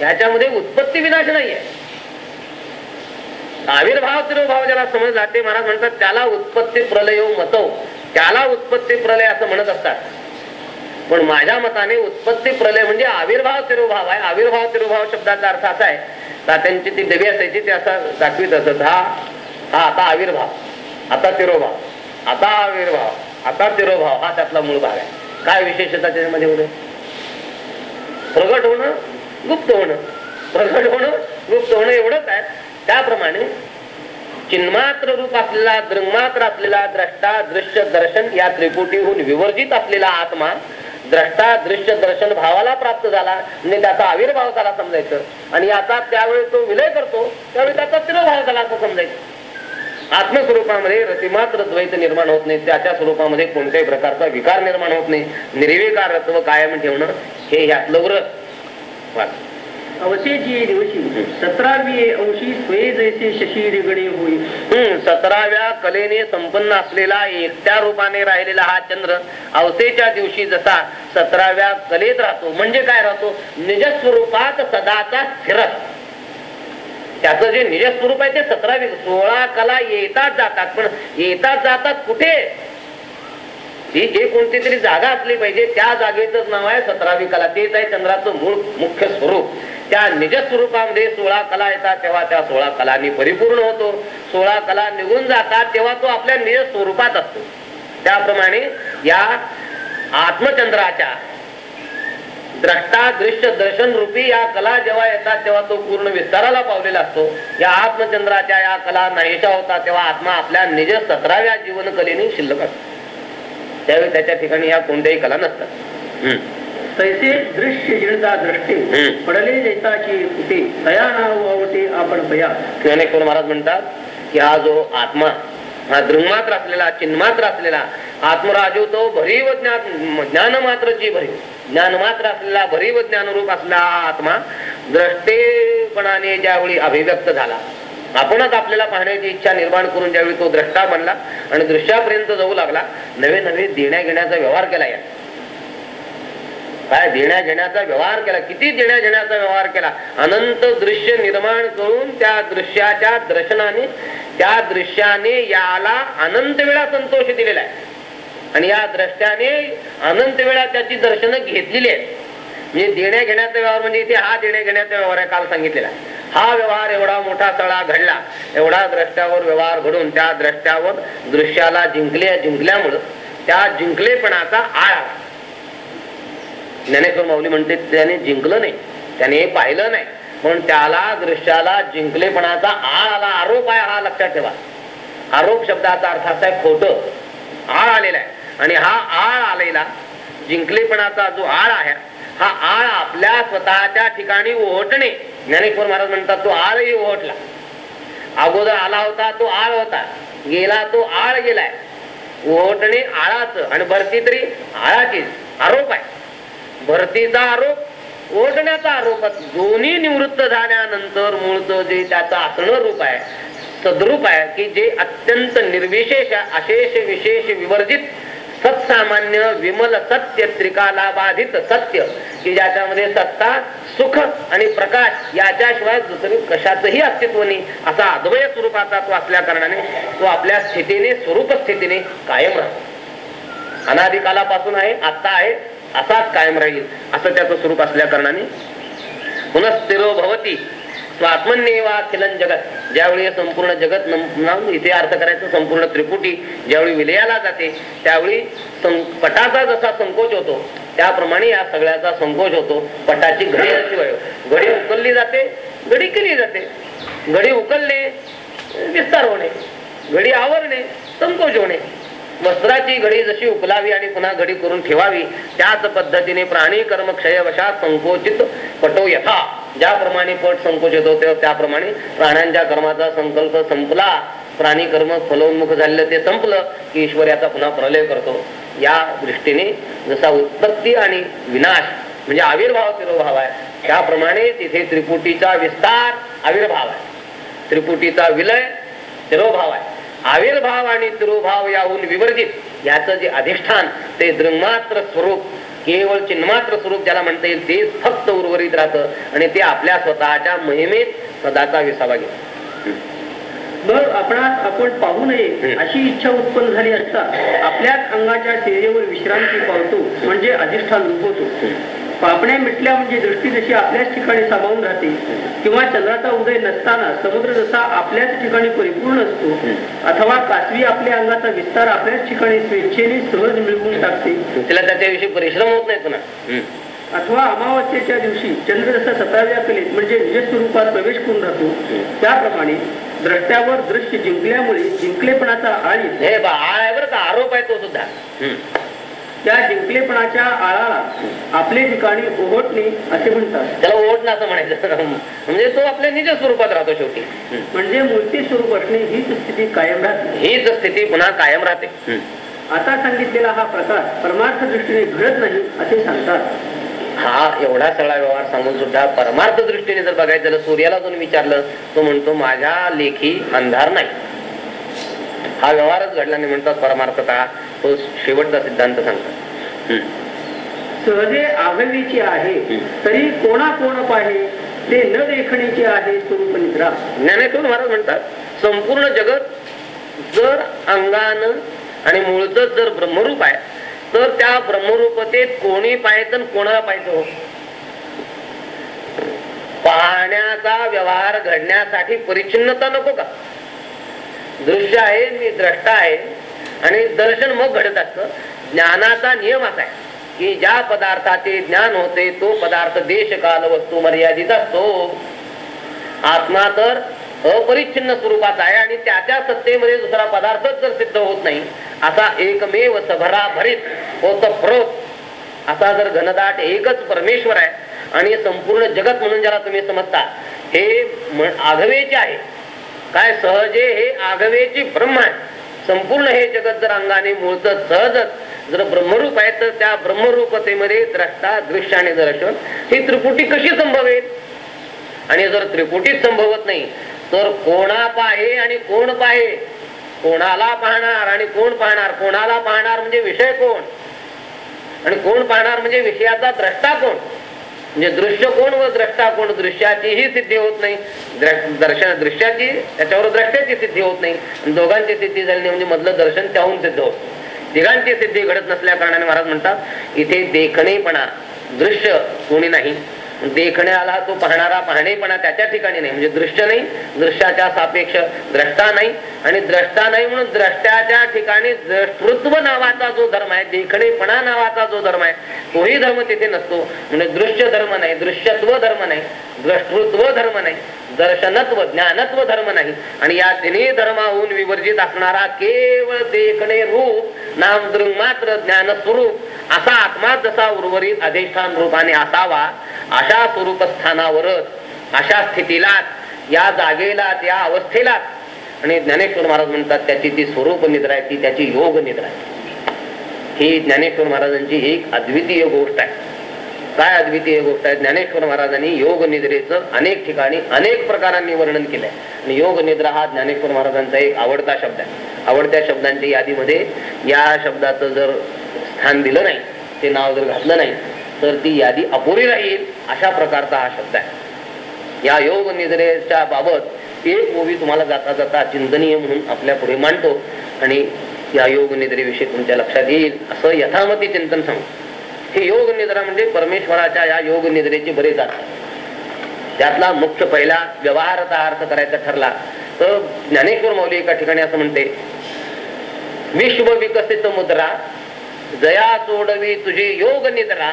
याच्यामध्ये उत्पत्ती विनाश नाही आहे आविर्भाव तिरोभाव ज्याला समजला ते महाराज म्हणतात त्याला उत्पत्ती प्रलय मतो. त्याला उत्पत्ती प्रलय असं म्हणत असतात. पण माझ्या मताने उत्पत्ती प्रलय म्हणजे आविर्भाव तिरोभाव आहे. आविर्भाव तिरोभाव शब्दाचा अर्थ असा आहे तात्यांची ती देवी असायची ते असा दाखवित असत हा हा आता आविर्भाव आता तिरोभाव आता आविर्भाव आता तिरोभाव हा त्यातला मूळ भाग आहे. काय विशेषता त्याच्यामध्ये होणं प्रगट होणं गुप्त होणं. प्रगट होणं गुप्त होणं एवढंच आहे. त्याप्रमाणे चिन्मात्र रूप असलेला दृंगमात्र असलेला द्रष्टा दृश्य दर्शन या त्रिपुटीहून विवर्जित असलेला आत्मा द्रष्टा दृश्य दर्शन भावाला प्राप्त झाला आणि त्याचा आविर्भाव झाला समजायचं. आणि आता त्यावेळी तो विलय करतो त्यावेळी त्याचा तिरोभाव झाला असं समजायचं. आत्मस्वरूपामध्ये रतिमात्र द्वैत निर्माण होत नाही त्याच्या स्वरूपामध्ये कोणत्याही प्रकारचा विकार निर्माण होत नाही. निर्विकारत्व कायम ठेवणं हे ह्यातलं व्रत. वाच. दिवशी सतरावी अंशी स्वये जैसे शशी रिगणे होई। हम्म सतराव्या कलेने संपन्न असलेला एकट्या रूपाने राहिलेला हा चंद्र अवसेच्या दिवशी जसा सतराव्या कलेत राहतो म्हणजे काय राहतो? निज स्वरूपात सदाचा स्थिर त्याचं जे निज स्वरूप आहे ते सतरावी सोळा कला येतात जातात पण येतात जातात कुठे? ही जे कोणती तरी जागा असली पाहिजे त्या जागेच नाव आहे सतरावी कला. तेच आहे चंद्राचं मूळ मुख्य स्वरूप. त्या निज स्वरूपामध्ये सोळा कला येतात तेव्हा त्या सोळा कलांनी परिपूर्ण होतो. सोळा कला निघून जातात तेव्हा तो आपल्या निज स्वरूपात असतो. त्याप्रमाणे या आत्मचंद्राच्या द्रष्टा दृश्य दर्शन रूपी या कला जेव्हा येतात तेव्हा तो पूर्ण विस्ताराला पावलेला असतो. या आत्मचंद्राच्या या कला नाहीशा होतात तेव्हा आत्मा आपल्या निज सतराव्या जीवन कलेने शिल्लक असतो. त्यावेळी त्याच्या ठिकाणी या कोणत्याही कला नसतात. हम्म. तैसे दृश्य जिणता दृष्टे. पडले जैताची कुठे तया नाव आपण बया ज्ञानेश्वर महाराज म्हणतात की हा जो आत्मा हा दृंगमात्र असलेला चिन्मात्र असलेला आत्मराजू तो भरीव ज्ञान ज्ञान मात्रची भरीव ज्ञान मात्र असलेला भरीव ज्ञानरूप असलेला हा आत्मा द्रष्टेपणाने ज्यावेळी अभिव्यक्त झाला आपणच आपल्याला पाहण्याची इच्छा निर्माण करून ज्यावेळी तो द्रष्टा बनला आणि दृश्यापर्यंत जाऊ लागला नवे नवे देण्या घेण्याचा व्यवहार केला या काय देण्या घेण्याचा व्यवहार केला. किती देण्या घेण्याचा व्यवहार केला? अनंत दृश्य निर्माण करून त्या दृश्याच्या दर्शनाने त्या दृश्याने याला अनंत वेळा संतोष दिलेला आहे. आणि या दृष्ट्याने अनंत वेळा त्याची दर्शनं घेतलेली आहेत. म्हणजे देण्या घेण्याचा व्यवहार म्हणजे इथे हा देण्या घेण्याचा व्यवहार आहे काल सांगितलेला हा व्यवहार एवढा मोठा सळा घडला. एवढा द्रष्ट्यावर व्यवहार घडून त्या द्रष्ट्यावर दृश्याला जिंकले जिंकल्यामुळं त्या जिंकलेपणाचा आळ. आला ज्ञानेश्वर माऊली म्हणते त्याने जिंकलं नाही. त्याने पाहिलं नाही. पण त्याला दृश्याला जिंकलेपणाचा आळ आला. आरोप आहे हा लक्षात ठेवा. आरोप शब्दाचा अर्थ असा आहे खोट. आळ आलेला आहे. आणि हा आळ आलेला जिंकलेपणाचा जो आळ आहे हा आळ आपल्या स्वतःच्या ठिकाणी ओहटणे. ज्ञानेश्वर महाराज म्हणतात तो आळही ओहटला. अगोदर आला होता तो आळ होता. गेला तो आळ गेलाय. ओहटणे आळाचं. आणि भरती तरी आळाचीच. आरोप आहे. भरतीचा आरोप ओढण्याचा आरोप दोन्ही निवृत्त झाल्यानंतर मूळचं जे त्याचं असणं रूप आहे सद्रूप आहे की जे अत्यंत निर्विशेष अशेष विशेष विवर्जित सत्सामान्य विमल सत्य त्रिकाला बाधित सत्य की ज्याच्यामध्ये सत्ता सुख आणि प्रकाश याच्याशिवाय दुसरी कशाचंही अस्तित्व नाही. असा अद्वय स्वरूपाचा तो असल्या कारणाने तो आपल्या स्थितीने स्वरूप स्थितीने कायम राहतो अनादिकालापासून आहे आता आहे असाच कायम राहील. असं त्याचं स्वरूप असल्या कारणाने पुनस्थिरो भवती. स्वात्मन्यवा जगत. ज्यावेळी संपूर्ण जगत इथे अर्थ करायचं संपूर्ण त्रिपुटी ज्यावेळी विलयाला जाते त्यावेळी सं- पटाचा जसा संकोच होतो त्याप्रमाणे या सगळ्याचा संकोच होतो. पटाची घडी अशी वय घडी उकलली जाते घडी केली जाते. घडी उकलणे विस्तार होणे. घडी आवरणे संकोच होणे. वस्त्राची घडी जशी उकलावी आणि पुन्हा घडी करून ठेवावी त्याच पद्धतीने प्राणी कर्म क्षयवशात संकोचित पटो यथा. ज्याप्रमाणे पट संकोचित होते त्याप्रमाणे प्राण्यांच्या कर्माचा संकल्प संपला. प्राणी कर्म फलोन्मुख झालेलं ते संपलं की ईश्वर याचा पुन्हा प्रलय करतो. या दृष्टीने जसा उत्पत्ती आणि विनाश म्हणजे आविर्भाव तिरोभाव आहे त्याप्रमाणे तिथे त्रिपुटीचा विस्तार आविर्भाव आहे. त्रिपुटीचा विलय तिरोभाव आहे. आविर्भाव आणि तिरोभाव याहून विवर्जित. याचं जे अधिष्ठान ते दृंगमात्र स्वरूप केवळ चिन्मात्र स्वरूप ज्याला म्हणता येईल तेच फक्त उर्वरित राहतं आणि ते आपल्या स्वतःच्या महिमेत सदाचा विसावा घेत. मग आपणास आपण पाहू नये. अशी इच्छा उत्पन्न झाली असता आपल्याच अंगाच्या शरीरेवर विश्रांती पावतो म्हणजे अधिष्ठान रूपवतो पापण्या मिटल्या म्हणजे दृष्टी जशी आपल्याच ठिकाणी सामावून राहते किंवा चंद्राचा उदय नसताना समुद्र जसा आपल्याच ठिकाणी परिपूर्ण असतो अथवा कासवी आपल्या अंगाचा विस्तार आपल्याच ठिकाणी स्वेच्छेने सहज मिळवून टाकते तिला त्याच्याविषयी परिश्रम होत नाही पुन्हा. अथवा अमावस्येच्या दिवशी चंद्र जसा सतराव्या कलेत म्हणजे निज स्वरूपात प्रवेश करून राहतो त्याप्रमाणे द्रष्ट्यावर दृश्य जिंकल्यामुळे जिंकलेपणाचा आळी आरोप आहे तो सुद्धा. त्या जिंकलेपणाच्या आळाला आपले ठिकाणी ओहोटणे असे म्हणतात. त्याला ओढणं असं म्हणायचं. म्हणजे तो आपल्या निज स्वरूपात राहतो शेवटी. म्हणजे मूर्ती स्वरूप असणे हीच स्थिती कायम राहते. हीच स्थिती पुन्हा कायम राहते. आता सांगितलेला हा प्रकार परमार्थ दृष्टीने घडत नाही असे सांगतात. हा एवढा सगळा व्यवहार सांगून सुद्धा परमार्थ दृष्टीने जर बघायचं सूर्याला जाऊन विचारलं तो म्हणतो माझ्या लेखी अंधार नाही. हा व्यवहारच घडला नाही म्हणतात परमार्थता. तो शेवटचा सिद्धांत सांगतात. सहजे आघवीची आहे तरी कोणा कोण पाहे ते न देखणीचे आहे स्वरूप निद्रा ज्ञानेश्वर महाराज म्हणतात संपूर्ण जगत जर अंगानं आणि मूळच जर ब्रह्मरूप आहे तर त्या ब्रह्मरूपतेत कोणी आणि कोणाला पाहायचं हो? पाहण्याचा व्यवहार घडण्यासाठी परिच्छिन्नता नको का? दृश्य आहे मी द्रष्टा आहे आणि दर्शन मग घडत असतं. ज्ञानाचा नियम असा आहे की ज्या पदार्थाचे ज्ञान होते तो पदार्थ देश काल वस्तू मर्यादित असतो. आत्मा तर अपरिच्छिन्न स्वरूपाचा आहे आणि त्याच्या सत्तेमध्ये दुसरा पदार्थच जर सिद्ध होत नाही असा एकमेव सभरा भरीत प्रोत. असा जर घनदाट एकच परमेश्वर आहे आणि संपूर्ण जगत म्हणून ज्याला तुम्ही समजता हे आघवेचे आहे. काय सहजे हे आघवेची ब्रह्म आहे. संपूर्ण हे जगत जर अंगाने मूळचं सहजच जर ब्रह्मरूप आहे तर त्या ब्रह्मरूपतेमध्ये द्रष्टा दृश्य आणि दर्शन ही त्रिपुटी कशी संभवेल? आणि जर त्रिपुटीच संभवत नाही तर कोणा पाहे आणि कोण पाहे? कोणाला पाहणार आणि कोण पाहणार? कोणाला पाहणार म्हणजे विषय कोण? आणि कोण पाहणार म्हणजे विषयाचा द्रष्टा कोण? म्हणजे दृश्य कोण व द्रष्टा कोण? दृश्याचीही सिद्धी होत नाही. द्र- दर्शन दृश्याची त्याच्यावर द्रष्ट्याची सिद्धी होत नाही. आणि दोघांची सिद्धी झाली नाही म्हणजे मधलं दर्शन त्याहून सिद्ध होत तिघांची सिद्धी घडत नसल्या कारणाने महाराज म्हणतात इथे देखणेपणा दृश्य कोणी नाही. देखण्याला तो पाहणारा पाहणेपणा त्याच्या ठिकाणी नाही. म्हणजे दृश्य नाही दृश्याच्या सापेक्ष द्रष्टा नाही. आणि द्रष्टा नाही म्हणून द्रष्ट्याच्या ठिकाणी द्रष्टृत्व नावाचा जो धर्म आहे देखणेपणा नावाचा जो धर्म आहे तोही धर्म तिथे नसतो. म्हणजे दृश्य धर्म नाही दृश्यत्व धर्म नाही द्रष्टृत्व धर्म नाही दर्शनत्व ज्ञानत्व धर्म नाही. आणि या तिन्ही धर्माहून विवर्जित असणारा केवळ देखणे रूप नामदृंग मात्र ज्ञान स्वरूप असा आत्मा जसा उर्वरित अधिष्ठान रूपाने असावा अशा स्वरूप स्थानावरच अशा स्थितीलाच या जागेला त्या अवस्थेलाच आणि ज्ञानेश्वर महाराज म्हणतात त्याची ती स्वरूप निद्रा आहे ती त्याची योग निद्रा आहे. ही ज्ञानेश्वर महाराजांची एक अद्वितीय गोष्ट आहे. काय अद्वितीय गोष्ट आहे? ज्ञानेश्वर महाराजांनी योग निद्रेचं अनेक ठिकाणी अनेक प्रकारांनी वर्णन केलंय. आणि योग निद्रा हा ज्ञानेश्वर महाराजांचा एक आवडता शब्द आहे. आवडत्या शब्दांच्या यादीमध्ये या शब्दाचं जर स्थान दिलं नाही ते नाव जर घातलं नाही तर ती यादी अपुरी राहील अशा प्रकारचा हा शब्द आहे. या योग निद्रेच्या बाबत एक ओवी तुम्हाला जाता जाता चिंतनीय म्हणून आपल्या पुढे मांडतो आणि या योग निद्रेविषयी तुमच्या लक्षात येईल असं यथामती चिंतन सांगतो हे योग निद्रा म्हणजे परमेश्वराच्या या योग निद्रेचे बरे अर्थ त्यातला मुख्य पहिला व्यवहारचा अर्थ करायचा ठरला तर ज्ञानेश्वर मौली एका ठिकाणी असं म्हणते विश्व विकसित मुद्रा जया सोडवी तुझी योग निद्रा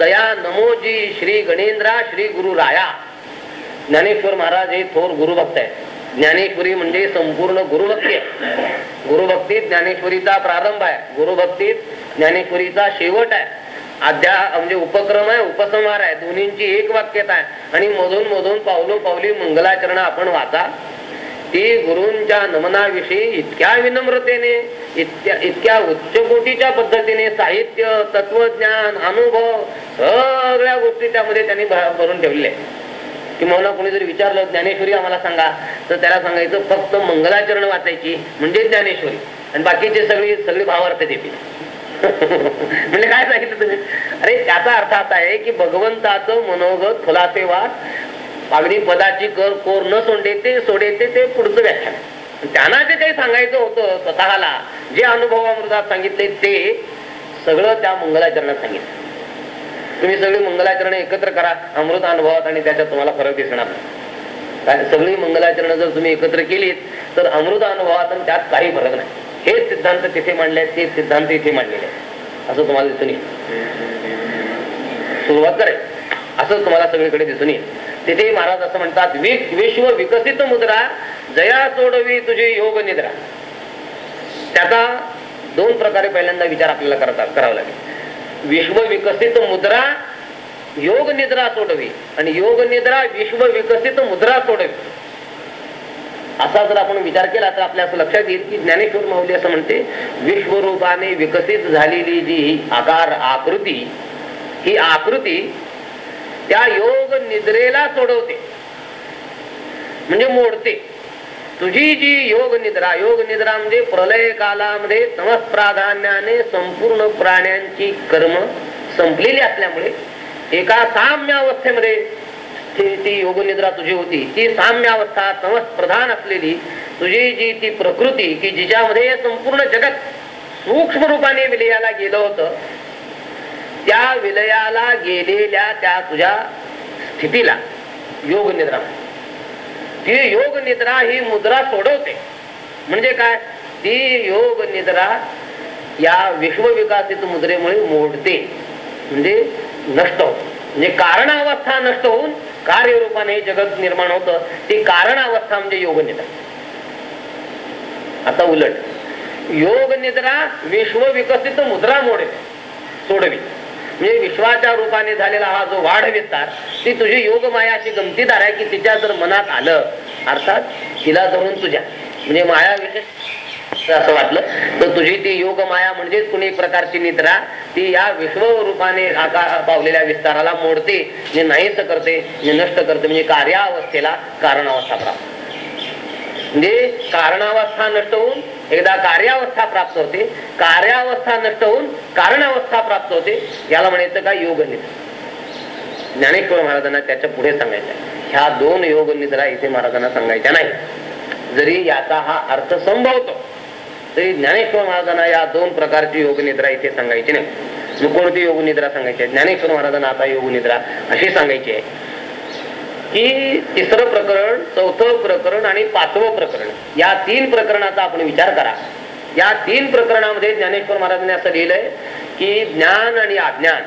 तया नमोजी श्री गणेंद्रा श्री गुरु राया. ज्ञानेश्वर महाराज हे थोर गुरुभक्त आहेत. ज्ञानेश्वरी म्हणजे संपूर्ण गुरुभक्ती आहे. गुरुभक्तीत ज्ञानेश्वरीचा प्रारंभ आहे. गुरुभक्तीत ज्ञानेश्वरीचा शेवट आहे. अध्या म्हणजे उपक्रम आहे उपसंहार आहे. दोन्हींची एक वाक्यता आहे. आणि मधून मधून पावलो पावली मंगलाचरण आपण वाचा. ती गुरूंच्या नमनाविषयी इतक्या विनम्रतेने इतक्या इतक्या उच्च कोटीच्या पद्धतीने साहित्य तत्वज्ञान अनुभव सगळ्या गोष्टी त्यामध्ये त्यांनी भर- भरून ठेवले मला कोणी जर विचारलं ज्ञानेश्वरी आम्हाला सांगा तर त्याला सांगायचं फक्त मंगलाचरण वाचायची म्हणजे ज्ञानेश्वरी. आणि बाकीचे सगळी सगळी भावार्थ देतील. *laughs* म्हणजे काय सांगितलं तुम्ही? अरे त्याचा अर्थ असा आहे की भगवंताचं मनोगत खुलासेवार अगदी पदाची कर कोर न सोडे ते सोडेते ते पुढचं व्याख्यान. त्यांना जे काही सांगायचं होतं स्वतःला जे अनुभवामृतात सांगितले ते सगळं त्या मंगलाचरणात सांगितलं. तुम्ही सगळी मंगलाचरण एकत्र करा अमृत अनुभवात आणि त्याच्यात तुम्हाला फरक दिसणार नाही. काय सगळी मंगलाचरण जर तुम्ही एकत्र केलीत तर अमृत अनुभवात आणि त्यात काही फरक नाही. हेच सिद्धांत तिथे मांडले आहेत तेच सिद्धांत इथे मांडलेले असं तुम्हाला दिसून येईल. सुरुवात करेल. असं तुम्हाला सगळीकडे दिसून येईल. तिथे महाराज असं म्हणतात विश्व विकसित मुद्रा जया सोडवी तुझी योग निद्रा. त्याचा दोन प्रकारे पहिल्यांदा विचार आपल्याला करता करावा लागेल. विश्व विकसित मुद्रा योग निद्रा सोडवी आणि योग निद्रा विश्व विकसित मुद्रा सोडवी. असा जर आपण विचार केला तर आपल्या असं लक्षात येईल की ज्ञानेश्वर माऊली असं म्हणते विश्वरूपाने विकसित झालेली जी आकार आकृती ही आकृती त्या योग निद्रेला सोडवते. म्हणजे मोडते. तुझी जी योग निद्रा योग निद्रा म्हणजे प्रलय कालामध्ये तमस प्राधान्याने संपूर्ण प्राण्यांची कर्म संपलेली असल्यामुळे एका साम्य अवस्थेमध्ये ती योग निद्रा तुझी होती ती साम्य अवस्था तमस प्रधान असलेली तुझी जी ती प्रकृती की जिच्यामध्ये संपूर्ण जगत सूक्ष्म रूपाने विलयाला गेलं होतं त्या विलयाला गेलेल्या त्या तुझ्या स्थितीला योग निद्रा ती योग निद्रा ही मुद्रा सोडवते. म्हणजे काय? ती योग निद्रा या विश्वविकासित मुद्रेमुळे मोडते. म्हणजे नष्ट होत. म्हणजे कारणावस्था नष्ट होऊन कार्यरूपाने हे जगत निर्माण होतं. ती कारणावस्था म्हणजे योग निद्रा. आता उलट. योग निद्रा विश्व विकसित मुद्रा मोडते. सोडवी. म्हणजे विश्वाच्या रूपाने झालेला हा जो वाढ विस्तार ती तुझी योग माया अशी गमतीदार आहे की तिच्या जर मनात आलं अर्थात तिला धरून तुझ्या. म्हणजे माया विशेष असं वाटलं. तर तुझी ती योग माया म्हणजेच कुणी एक प्रकारची निद्रा ती या विश्व रूपाने आकार पावलेल्या विस्ताराला मोडते म्हणजे नाहीच करते म्हणजे नष्ट करते म्हणजे कार्यावस्थेला कारणावस्था प्राप्त. म्हणजे कारणावस्था नष्ट होऊन एकदा कार्यावस्था प्राप्त होते. कार्यावस्था नष्ट होऊन कारणावस्था प्राप्त होते. याला म्हणायचं का योग निद्रा ज्ञानेश्वर महाराजांना त्याच्या पुढे सांगायच्या. ह्या दोन योग निद्रा इथे महाराजांना सांगायच्या नाही जरी याचा हा अर्थ संभवतो तरी ज्ञानेश्वर महाराजांना या दोन प्रकारची योग निद्रा इथे सांगायची नाही मग कोणती योग निद्रा सांगायची? ज्ञानेश्वर महाराजांना आता योग निद्रा अशी सांगायची आहे. की तिसरं प्रकरण चौथं प्रकरण आणि पाचवं प्रकरण. या तीन प्रकरणाचा आपण विचार करा. या तीन प्रकरणामध्ये ज्ञानेश्वर महाराजांनी असं लिहिलंय की ज्ञान आणि अज्ञान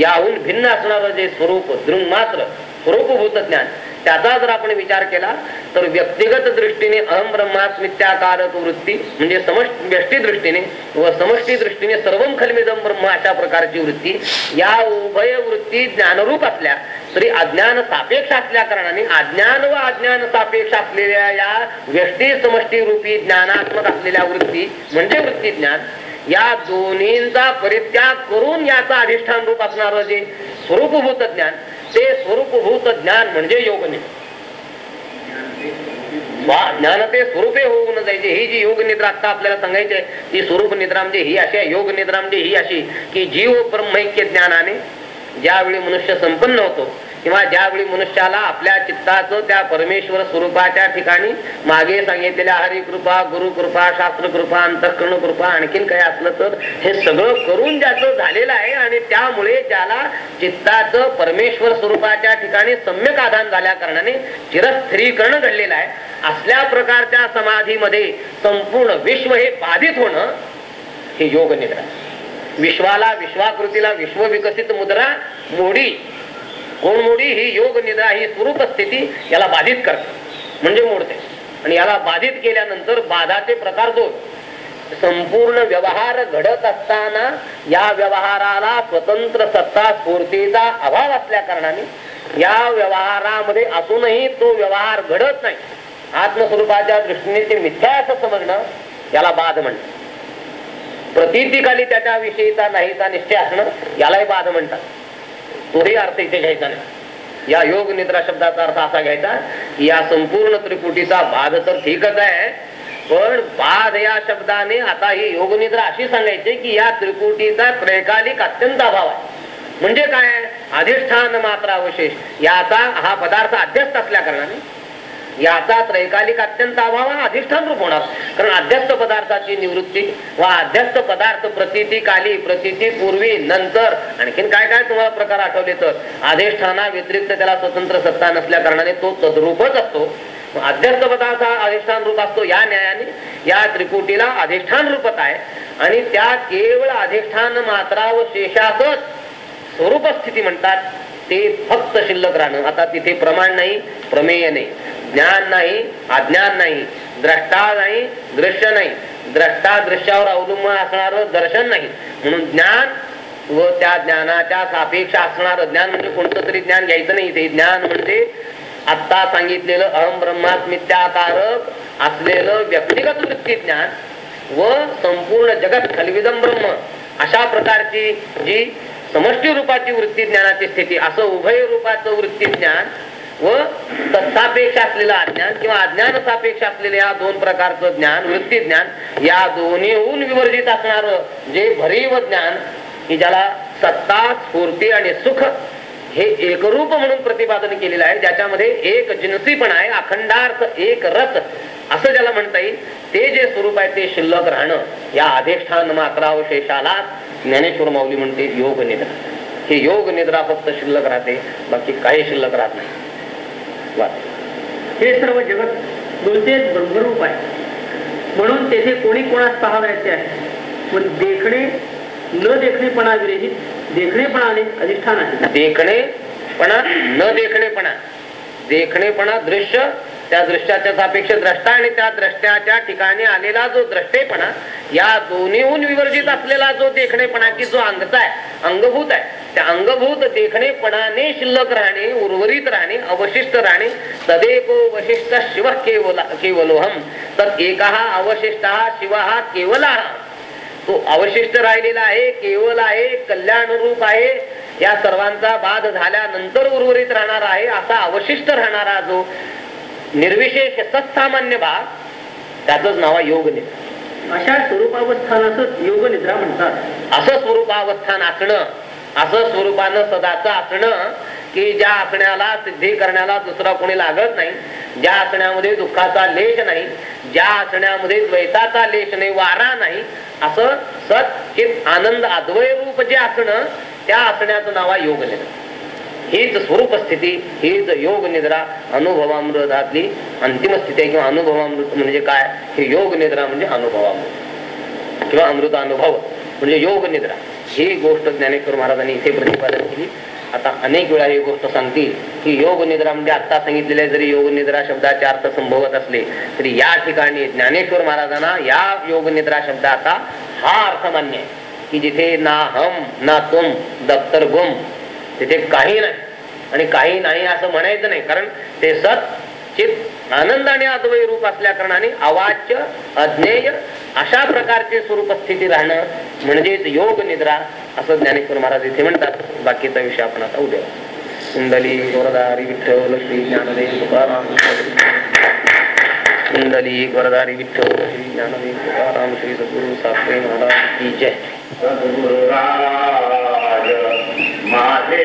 याहून भिन्न असणारं जे स्वरूप दृंग मात्र स्वरूपभूत ज्ञान त्याचा जर आपण विचार केला तर व्यक्तिगत दृष्टीने अहम ब्रह्मास्मित्याकारक वृत्ती म्हणजे समष्ट व्यष्टी दृष्टीने व समष्टी दृष्टीने सर्वम खलमिदम ब्रह्म अशा प्रकारची वृत्ती या उभय वृत्ती ज्ञानरूप असल्या तरी अज्ञान सापेक्ष असल्या कारणाने अज्ञान व अज्ञान सापेक्ष असलेल्या या व्यष्टी समष्टी रूपी ज्ञानात्मक असलेल्या वृत्ती म्हणजे वृत्ती ज्ञान या दोन्हींचा परित्याग करून याचा अधिष्ठान रूप असणार जे स्वरूपभूत ज्ञान ते स्वरूपभूत ज्ञान म्हणजे योगने ज्ञान ते स्वरूपे होऊन जायचे. ही जी योग निद्रा आता आपल्याला सांगायचे ती स्वरूप निद्रा म्हणजे ही अशी योग निद्रा म्हणजे ही अशी की जीव ब्रह्मैक्य ज्ञानाने ज्यावेळी मनुष्य संपन्न होतो किंवा ज्यावेळी मनुष्याला आपल्या चित्ताचं त्या परमेश्वर स्वरूपाच्या ठिकाणी मागे सांगितलेल्या हरिकृपा गुरुकृपा शास्त्रकृपा अंतःकरण कृपा आणखीन काही असलं तर हे सगळं करून ज्याचं झालेलं आहे आणि त्यामुळे ज्याला चित्ताचं परमेश्वर स्वरूपाच्या ठिकाणी सम्यक आधान झाल्या कारणाने चिरस्थिरीकरण घडलेलं आहे. असल्या प्रकारच्या समाधीमध्ये संपूर्ण विश्व हे बाधित होणं हे योग निद्रा. विश्वाला विश्वाकृतीला विश्व विकसित मुद्रा मोडी कोण ही योग निद्रा ही स्वरूप स्थिती याला बाधित करते. म्हणजे मोडते. आणि याला बाधित केल्यानंतर बाधाचे प्रकार दोन संपूर्ण व्यवहार घडत असताना या व्यवहाराला स्वतंत्र सत्ता स्फूर्तीचा अभाव असल्या कारणाने या व्यवहारामध्ये असूनही तो व्यवहार घडत नाही. आत्मस्वरूपाच्या दृष्टीने ते मिथ्या असं समजणं याला बाध म्हणतात. प्रतीतीखाली त्याच्याविषयीचा नाहीचा निश्चय असणं यालाही बाध म्हणतात. तोही अर्थ इथे घ्यायचा नाही. या योग निद्रा शब्दाचा अर्थ असा घ्यायचा की या संपूर्ण त्रिपुटीचा बाध तर ठीकच आहे पण बाध या शब्दाने आता ही योग निद्रा अशी सांगायची की या त्रिपुटीचा त्रैकालिक अत्यंत अभाव आहे. म्हणजे काय? अधिष्ठान मात्र अवशेष याचा हा पदार्थ अध्यस्त असल्या कारणाने याचा त्रैकालिक अत्यंत अभाव हा अधिष्ठान रूप होणार. कारण अध्यस्त पदार्थाची निवृत्ती व अध्यस्त पदार्थ प्रतीती काली प्रतिती पूर्वी नंतर आणखीन काय काय तुम्हाला प्रकार आठवले तर? अधिष्ठाना व्यतिरिक्त त्याला स्वतंत्र सत्ता नसल्या कारणाने तो तद्रूपच असतो. अध्यस्त पदार्थ हा अधिष्ठान रूप असतो. या न्यायाने या त्रिकुटीला अधिष्ठान रूपत आहे. आणि त्या केवळ अधिष्ठान मात्रा व शेषातच स्वरूप स्थिती म्हणतात. ते फक्त शिल्लक राहणं. आता तिथे प्रमाण नाही प्रमेय नाही. ज्ञान नाही अज्ञान नाही द्रष्टा नाही दृश्य नाही. द्रष्टा दृश्यावर अवलंबून असणार दर्शन नाही. म्हणून ज्ञान व त्या ज्ञानाच्या सापेक्ष असणार ज्ञान म्हणजे कोणतं तरी ज्ञान घ्यायचं नाही. ते ज्ञान म्हणजे आत्ता सांगितलेलं अहम ब्रह्मात्मित्याकारक असलेलं व्यक्तिगत वृत्ती ज्ञान व संपूर्ण जगत खलविदम ब्रह्म. अशा प्रकारची जी समष्टी रूपाची वृत्ती ज्ञानाची स्थिती असं उभय रूपाचं वृत्ती ज्ञान व तत्सापेक्ष असलेलं अज्ञान किंवा अज्ञान सापेक्ष असलेलं या दोन प्रकारचं ज्ञान वृत्ती ज्ञान या दोन्हीहून विवर्जित असणार जे भरीव ज्ञान की ज्याला सत्ता स्फूर्ती आणि सुख हे एकरूप म्हणून प्रतिपादन केलेलं आहे. ज्याच्यामध्ये एक जिन्सीपण आहे अखंडार्थ एक रस असं ज्याला म्हणता येईल. ते जे स्वरूप आहे ते शिल्लक राहणं. या अधिष्ठान मात्रावशेषाला ज्ञानेश्वर माऊली म्हणते योग निद्रा. हे योग निद्रा फक्त शिल्लक राहते बाकी काही शिल्लक राहत नाही. हे सर्व जगत बोलतेच ब्रह्मरूप आहे. म्हणून तेथे कोणी कोणास पाहावयाचे आहे? पण देखणे न देखणेपणा विरहित देखणेपणाने अधिष्ठान आहे. देखणेपणा न देखणेपणा. देखणेपणा दृश्य त्या दृश्याच्या सापेक्ष द्रष्टा आणि त्या द्रष्ट्याच्या ठिकाणी आलेला जो द्रष्टेपणा या दोन्हीहून विवर्जित असलेला जो देखणेपणा की जो अंगता आहे अंगभूत आहे त्या अंगभूत देखणेपणाने शिल्लक राहणे उर्वरित राहणे अवशिष्ट राहणे तदेको वशिष्ठ शिव केवला केवलोहम तर एका अवशिष्ट शिव हा केवला. तो अवशिष्ट राहिलेला आहे केवल आहे कल्याण रूप आहे. या सर्वांचा बाध झाल्यानंतर उर्वरित राहणार आहे असा अवशिष्ट राहणारा जो निर्विशेष सत्सामान्य भाग त्याच नाव आहे योग निद्रा अशा स्वरूपावस्थानाच योग निद्रा म्हणतात. असं स्वरूपावस्थान असणं असं स्वरूपानं सदाचं असणं की ज्या आसण्याला सिद्धी करण्याला दुसरा कोणी लागत नाही ज्या आसण्यामध्ये दुःखाचा लेश नाही ज्या आसण्यामध्ये द्वैताचा लेश नाही वारा नाही असं सत चित आनंद अद्वय रूप जे असणं त्या असण्याचं नाव योग निद्रा. हीच स्वरूप स्थिती हीच योग निद्रा अनुभवामृतातली अंतिम स्थिती आहे. किंवा अनुभवामृत म्हणजे काय? हे योग निद्रा म्हणजे अनुभवामृत. किंवा अमृत अनुभव म्हणजे योग निद्रा. ही गोष्ट ज्ञानेश्वर महाराजांनी इथे प्रतिपादन केली. आता अनेक वेळा ही गोष्ट सांगतील की योग निद्रा म्हणजे आता सांगितलेले जरी योग निद्रा शब्दाचे अर्थ संभवत असले तरी या ठिकाणी ज्ञानेश्वर महाराजांना या योग निद्रा शब्दाचा हा अर्थ मान्य आहे. की जिथे ना हम ना तुम दप्तर गुम तिथे काही नाही. आणि काही नाही असं म्हणायचं नाही कारण ते सत चित आनंद आणि अद्वय रूप असल्या कारणाने अवाच्य अज्ञेय अशा प्रकारचे स्वरूप स्थिती राहणं म्हणजेच योग निद्रा असं ज्ञानेश्वर महाराज इथे म्हणतात. बाकीचा विषय आपण आता उद्या कुंडली वरदारी विठ्ठल श्री ज्ञानदेव तुकाराम कुंडली वरदारी विठ्ठल श्री ज्ञानदेव तुकाराम श्री सद्गुरु साखरे महाराज की जय. सद्गुरुराज माझे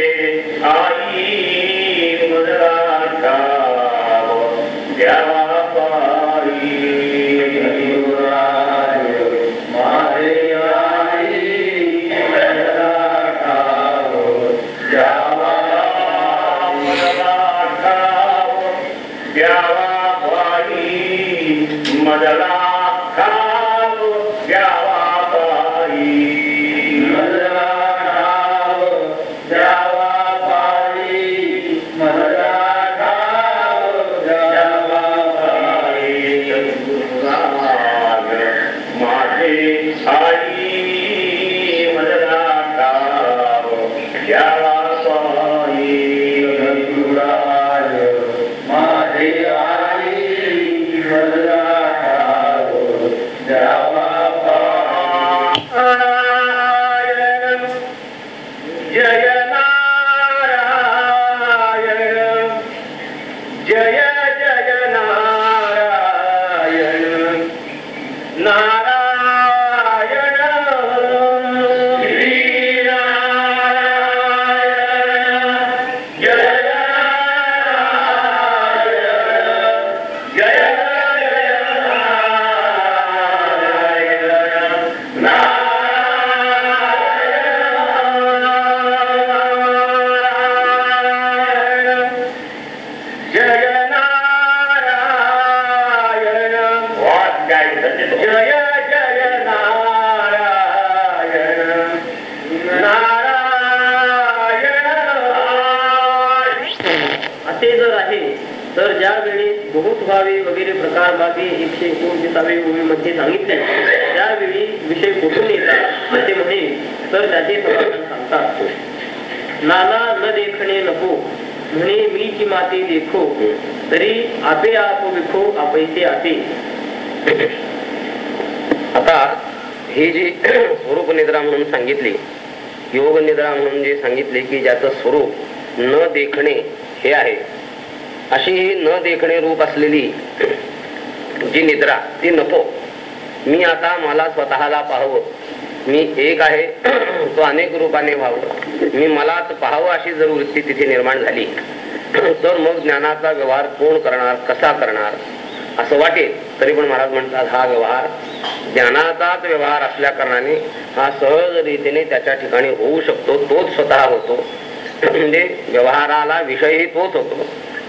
आई माझे एकशे एकोणतीसावे ओळीमध्ये सांगितले त्यावेळी विषय कुठून येतात असे म्हणे तर त्याचे समाधान सांगतात. नाना न देखणे नको. म्हणे मी ची माती देखो तरी आपे आप विखो आपैसे आपे आता हे जे स्वरूप निद्रा म्हणून सांगितली योग निद्रा म्हणून जे सांगितले की ज्याचं स्वरूप न देखणे हे आहे. अशी ही न देखणे रूप असलेली जी निद्रा ती नको. मी आता मला स्वतःला पाहावं. मी एक आहे *clears throat* तो अनेक रूपाने व्हावं. मी मलाच पाहावं अशी जर वृत्ती तिथे निर्माण झाली *clears throat* तर मग ज्ञानाचा व्यवहार कोण करणार कसा करणार असं वाटेल. तरी पण महाराज म्हणतात हा व्यवहार ज्ञानाचाच व्यवहार असल्या कारणाने हा सहज रीतीने त्याच्या ठिकाणी होऊ शकतो तोच स्वतः होतो. *clears throat* म्हणजे व्यवहाराला विषयही तोच होतो.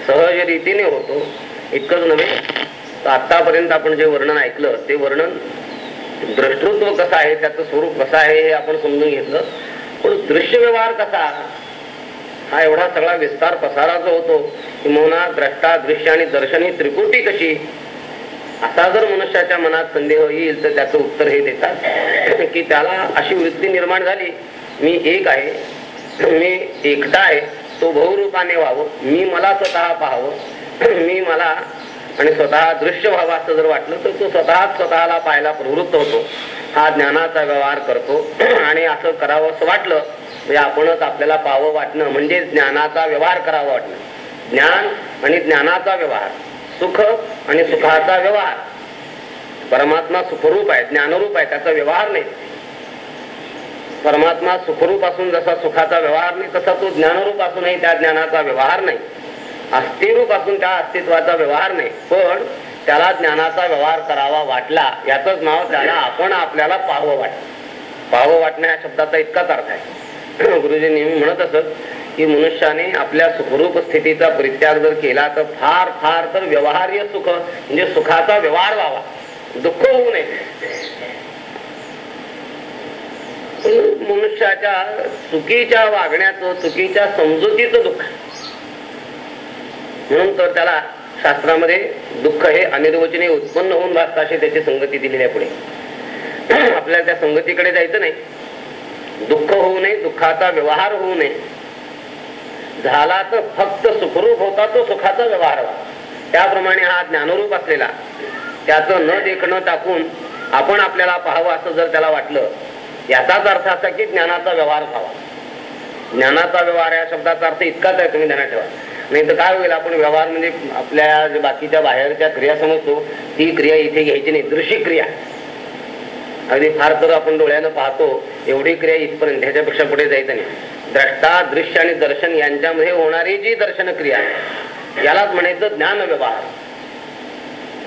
सहज रीतीने होतो. इतकंच नव्हे. आतापर्यंत आपण जे वर्णन ऐकलं ते वर्णन द्रष्टृत्व कसं आहे त्याचं स्वरूप कसं आहे हे आपण समजून घेतलं. पण दृश्य व्यवहार कसा? हा एवढा सगळा विस्तार पसारा जो होतो किंवा द्रष्टा दृश्य आणि दर्शन ही त्रिकुटी कशी? असा जर मनुष्याच्या मनात संदेह येईल तर त्याचं उत्तर हे देतात की त्याला अशी वृत्ती निर्माण झाली मी एक आहे मी एकटा आहे तो बहुरूपाने व्हावं मी मला स्वतः पाहावं मी मला आणि स्वतः दृश्य व्हावा असं जर वाटलं तर तो स्वतःच स्वतःला पाहायला प्रवृत्त होतो. हा ज्ञानाचा व्यवहार करतो. *clears throat* आणि असं करावं असं वाटलं म्हणजे आपणच आपल्याला पाहावं वाटणं म्हणजे ज्ञानाचा व्यवहार करावा वाटणं. ज्ञान आणि ज्ञानाचा व्यवहार सुख आणि सुखाचा व्यवहार. परमात्मा सुखरूप आहे ज्ञानरूप आहे त्याचा व्यवहार नाही. परमात्मा सुखरूप असून जसा सुखाचा व्यवहार नाही तसा तो ज्ञानरूप असूनही त्या ज्ञानाचा व्यवहार नाही. अस्थिरूप असून त्या अस्तित्वाचा व्यवहार नाही. पण त्याला ज्ञानाचा व्यवहार करावा वाटला याच नाव त्याला आपण आपल्याला पाहावं वाट पाहावं वाटणं या शब्दाचा इतकाच अर्थ आहे. गुरुजी नेहमी म्हणत असत की मनुष्याने आपल्या सुखरूप स्थितीचा परित्याग जर केला तर फार फार तर व्यवहार्य सुख म्हणजे सुखाचा व्यवहार व्हावा. दुःख होऊ नये. मनुष्याच्या चुकीच्या वागण्याचं चुकीच्या समजुतीचं दुःख म्हणून तर त्याला शास्त्रामध्ये दुःख हे अनिर्वचने उत्पन्न होऊन भासत अशी त्याची संगती दिलेली आहे पुढे. *clears throat* आपल्याला त्या संगतीकडे जायचं नाही. दुःख होऊ नये दुःखाचा व्यवहार होऊ नये. झाला तर फक्त सुखरूप होता तो सुखाचा व्यवहार व्हा. त्याप्रमाणे हा ज्ञानरूप असलेला त्याचं न देखणं टाकून आपण आपल्याला पाहावं असं जर त्याला वाटलं याचाच अर्थ असा की ज्ञानाचा व्यवहार व्हावा. ज्ञानाचा व्यवहार या शब्दाचा अर्थ इतकाच आहे तुम्ही ध्यानात ठेवा. नाही तर काय होईल आपण व्यवहार म्हणजे आपल्या बाकीच्या बाहेरच्या क्रिया समजतो ती क्रिया इथे घ्यायची नाही दृश्य क्रिया. अगदी फार तर आपण डोळ्यानं पाहतो एवढी क्रिया इथपर्यंत ह्याच्यापेक्षा पुढे जायचं नाही. द्रष्टा दृश्य आणि दर्शन यांच्यामध्ये होणारी जी दर्शन क्रिया आहे यालाच म्हणायचं ज्ञान व्यवहार.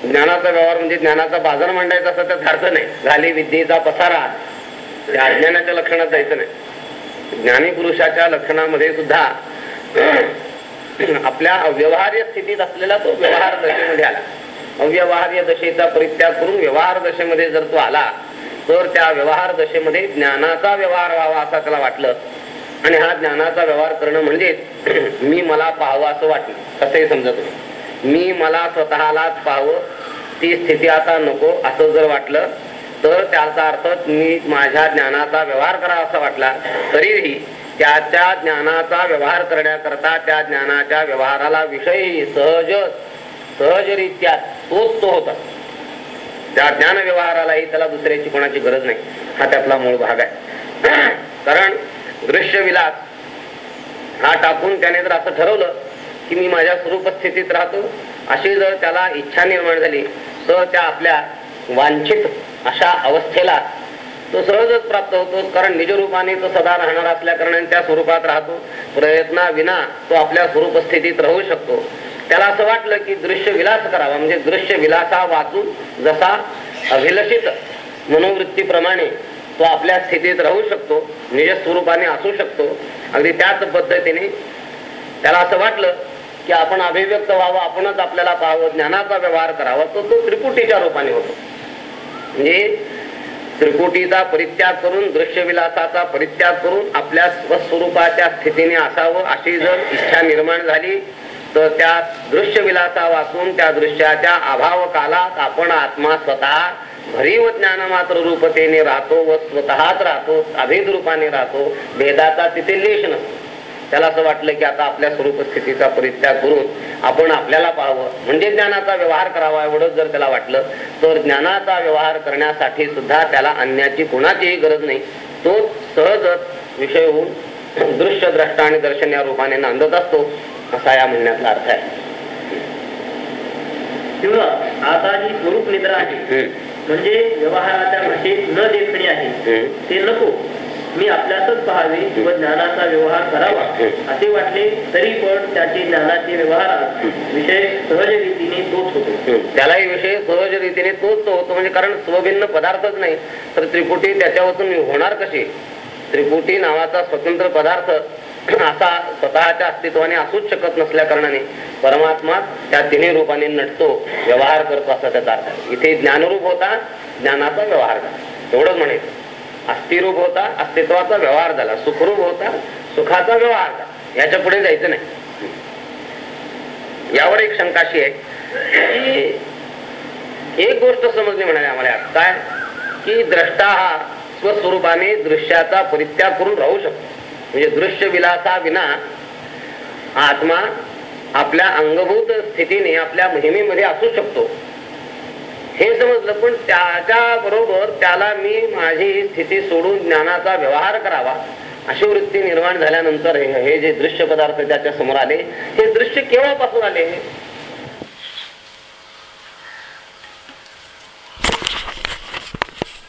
ज्ञानाचा व्यवहार म्हणजे ज्ञानाचा बाजार मांडायचा असं त्याचा अर्थ नाही. झाली विद्येचा पसारा त्या अज्ञानाच्या लक्षणात जायचं नाही. ज्ञानी पुरुषाच्या लक्षणामध्ये सुद्धा *clears throat* आपल्या अव्यवहार्य स्थितीत असलेला तो व्यवहार दशेमध्ये आला. अव्यवहार्य दशेचा परित्याग करून व्यवहार दशेमध्ये जर तो आला तर त्या व्यवहार दशेमध्ये ज्ञानाचा व्यवहार व्हावा असं त्याला वाटलं. आणि हा ज्ञानाचा व्यवहार करणं म्हणजे *clears throat* मी मला पाहावं असं वाटलं. असंही समजत तुम्ही मी मला स्वतःलाच पाहावं ती स्थिती आता नको असं जर वाटलं तर त्याचा अर्थ मी माझ्या ज्ञानाचा व्यवहार करावा असा वाटला तरीही त्या त्या ज्ञानाचा व्यवहार करण्याकरता त्या ज्ञानाच्या व्यवहाराला विषयी सहज सहजरित्या तोच तो होता. त्या ज्ञान व्यवहारालाही त्याला दुसऱ्याची कोणाची गरज नाही. हा त्यातला मूळ भाग आहे. *clears throat* कारण दृश्य विलास हा टाकून त्याने जर असं ठरवलं की मी माझ्या स्वरूप स्थितीत राहतो अशी जर त्याला इच्छा निर्माण झाली तर त्या आपल्या वांछित अशा अवस्थेला तो सहजच प्राप्त होतो. कारण निजरूपाने तो सदा राहणार असल्या कारणाने त्या स्वरूपात राहतो. प्रयत्ना विना तो आपल्या स्वरूप स्थितीत राहू शकतो. त्याला असं वाटलं की दृश्य विलास करावा. म्हणजे दृश्य विलासा वाचून जसा अभिलषित मनोवृत्तीप्रमाणे तो आपल्या स्थितीत राहू शकतो निज स्वरूपाने असू शकतो. अगदी त्याच पद्धतीने त्याला असं वाटलं की आपण अभिव्यक्त व्हावं आपणच आपल्याला पाहावं ज्ञानाचा व्यवहार करावा. तो तो त्रिपुटीच्या रूपाने होतो. म्हणजे त्रिकुटीचा परित्याग करून दृश्य विलासाचा परित्याग करून आपल्या स्वस्वरूपाच्या स्थितीने असावं अशी जर इच्छा निर्माण झाली तर त्या दृश्य विलासा वाचून त्या दृश्याच्या अभाव कालात आपण आत्मा स्वतः भरीव ज्ञान मात्र रूपतेने राहतो व स्वतःच राहतो अभेद रूपाने राहतो भेदाचा तिथे लेश नसतो. त्याला असं वाटलं की आता आपल्या स्वरूप स्थितीचा परित्याग करून आपण आपल्याला पाहावं. म्हणजे ज्ञानाचा व्यवहार करावा एवढंच जर त्याला वाटलं तर ज्ञानाचा व्यवहार करण्यासाठी सुद्धा त्याला अन्याची कोणाचीही गरज नाही. तो सहजच विषय होऊन दृश्य द्रष्टा आणि दर्शन या रूपाने नांदत असतो असा या म्हणण्याचा अर्थ आहे. तेव्हा आता जी स्वरूप निद्रा आहे. म्हणजे व्यवहाराच्या भाषेत न देखणे आहे. ते नको. मी आपल्यातच पहावे व ज्ञानाचा व्यवहार करावा असे वाटले तरी पण त्याचे ज्ञानाचे व्यवहारात विषय सहज रीतीने तोच होतो. त्यालाही विषय सहज रीतीने तोच तो होतो म्हणजे कारण स्वभिन्न पदार्थच नाही तर त्रिपुटी त्याच्यावरून होणार कशी? त्रिपुटी नावाचा स्वतंत्र पदार्थ *clears throat* असा स्वतःच्या अस्तित्वाने असूच शकत नसल्या कारणाने परमात्मा त्या तिन्ही रूपाने नटतो व्यवहार करतो असा त्याचा अर्थ. इथे ज्ञानरूप होता ज्ञानाचा व्यवहार झाला. एवढंच म्हणायचं. अस्थिरूप होता अस्तित्वाचा व्यवहार झाला सुखरूप होता सुखाचा व्यवहार झाला. याच्यापुढे जायचं नाही. यावर एक शंकाशी आहे की एक गोष्ट समजली म्हणाली आम्हाला काय? की द्रष्टा हा स्वस्वरूपाने दृश्याचा परित्याग करून राहू शकतो. म्हणजे दृश्य विलासा विना आत्मा आपल्या अंगभूत स्थितीने आपल्या मोहिमेमध्ये असू शकतो. हे समजलं पण त्याच्या बरोबर त्याला मी माझी स्थिती सोडून ज्ञानाचा व्यवहार करावा. अशी वृत्ती निर्माण झाल्यानंतर हे हे जे दृश्य पदार्थ त्याच्यासमोर आले हे दृश्य केव्हापासून आले?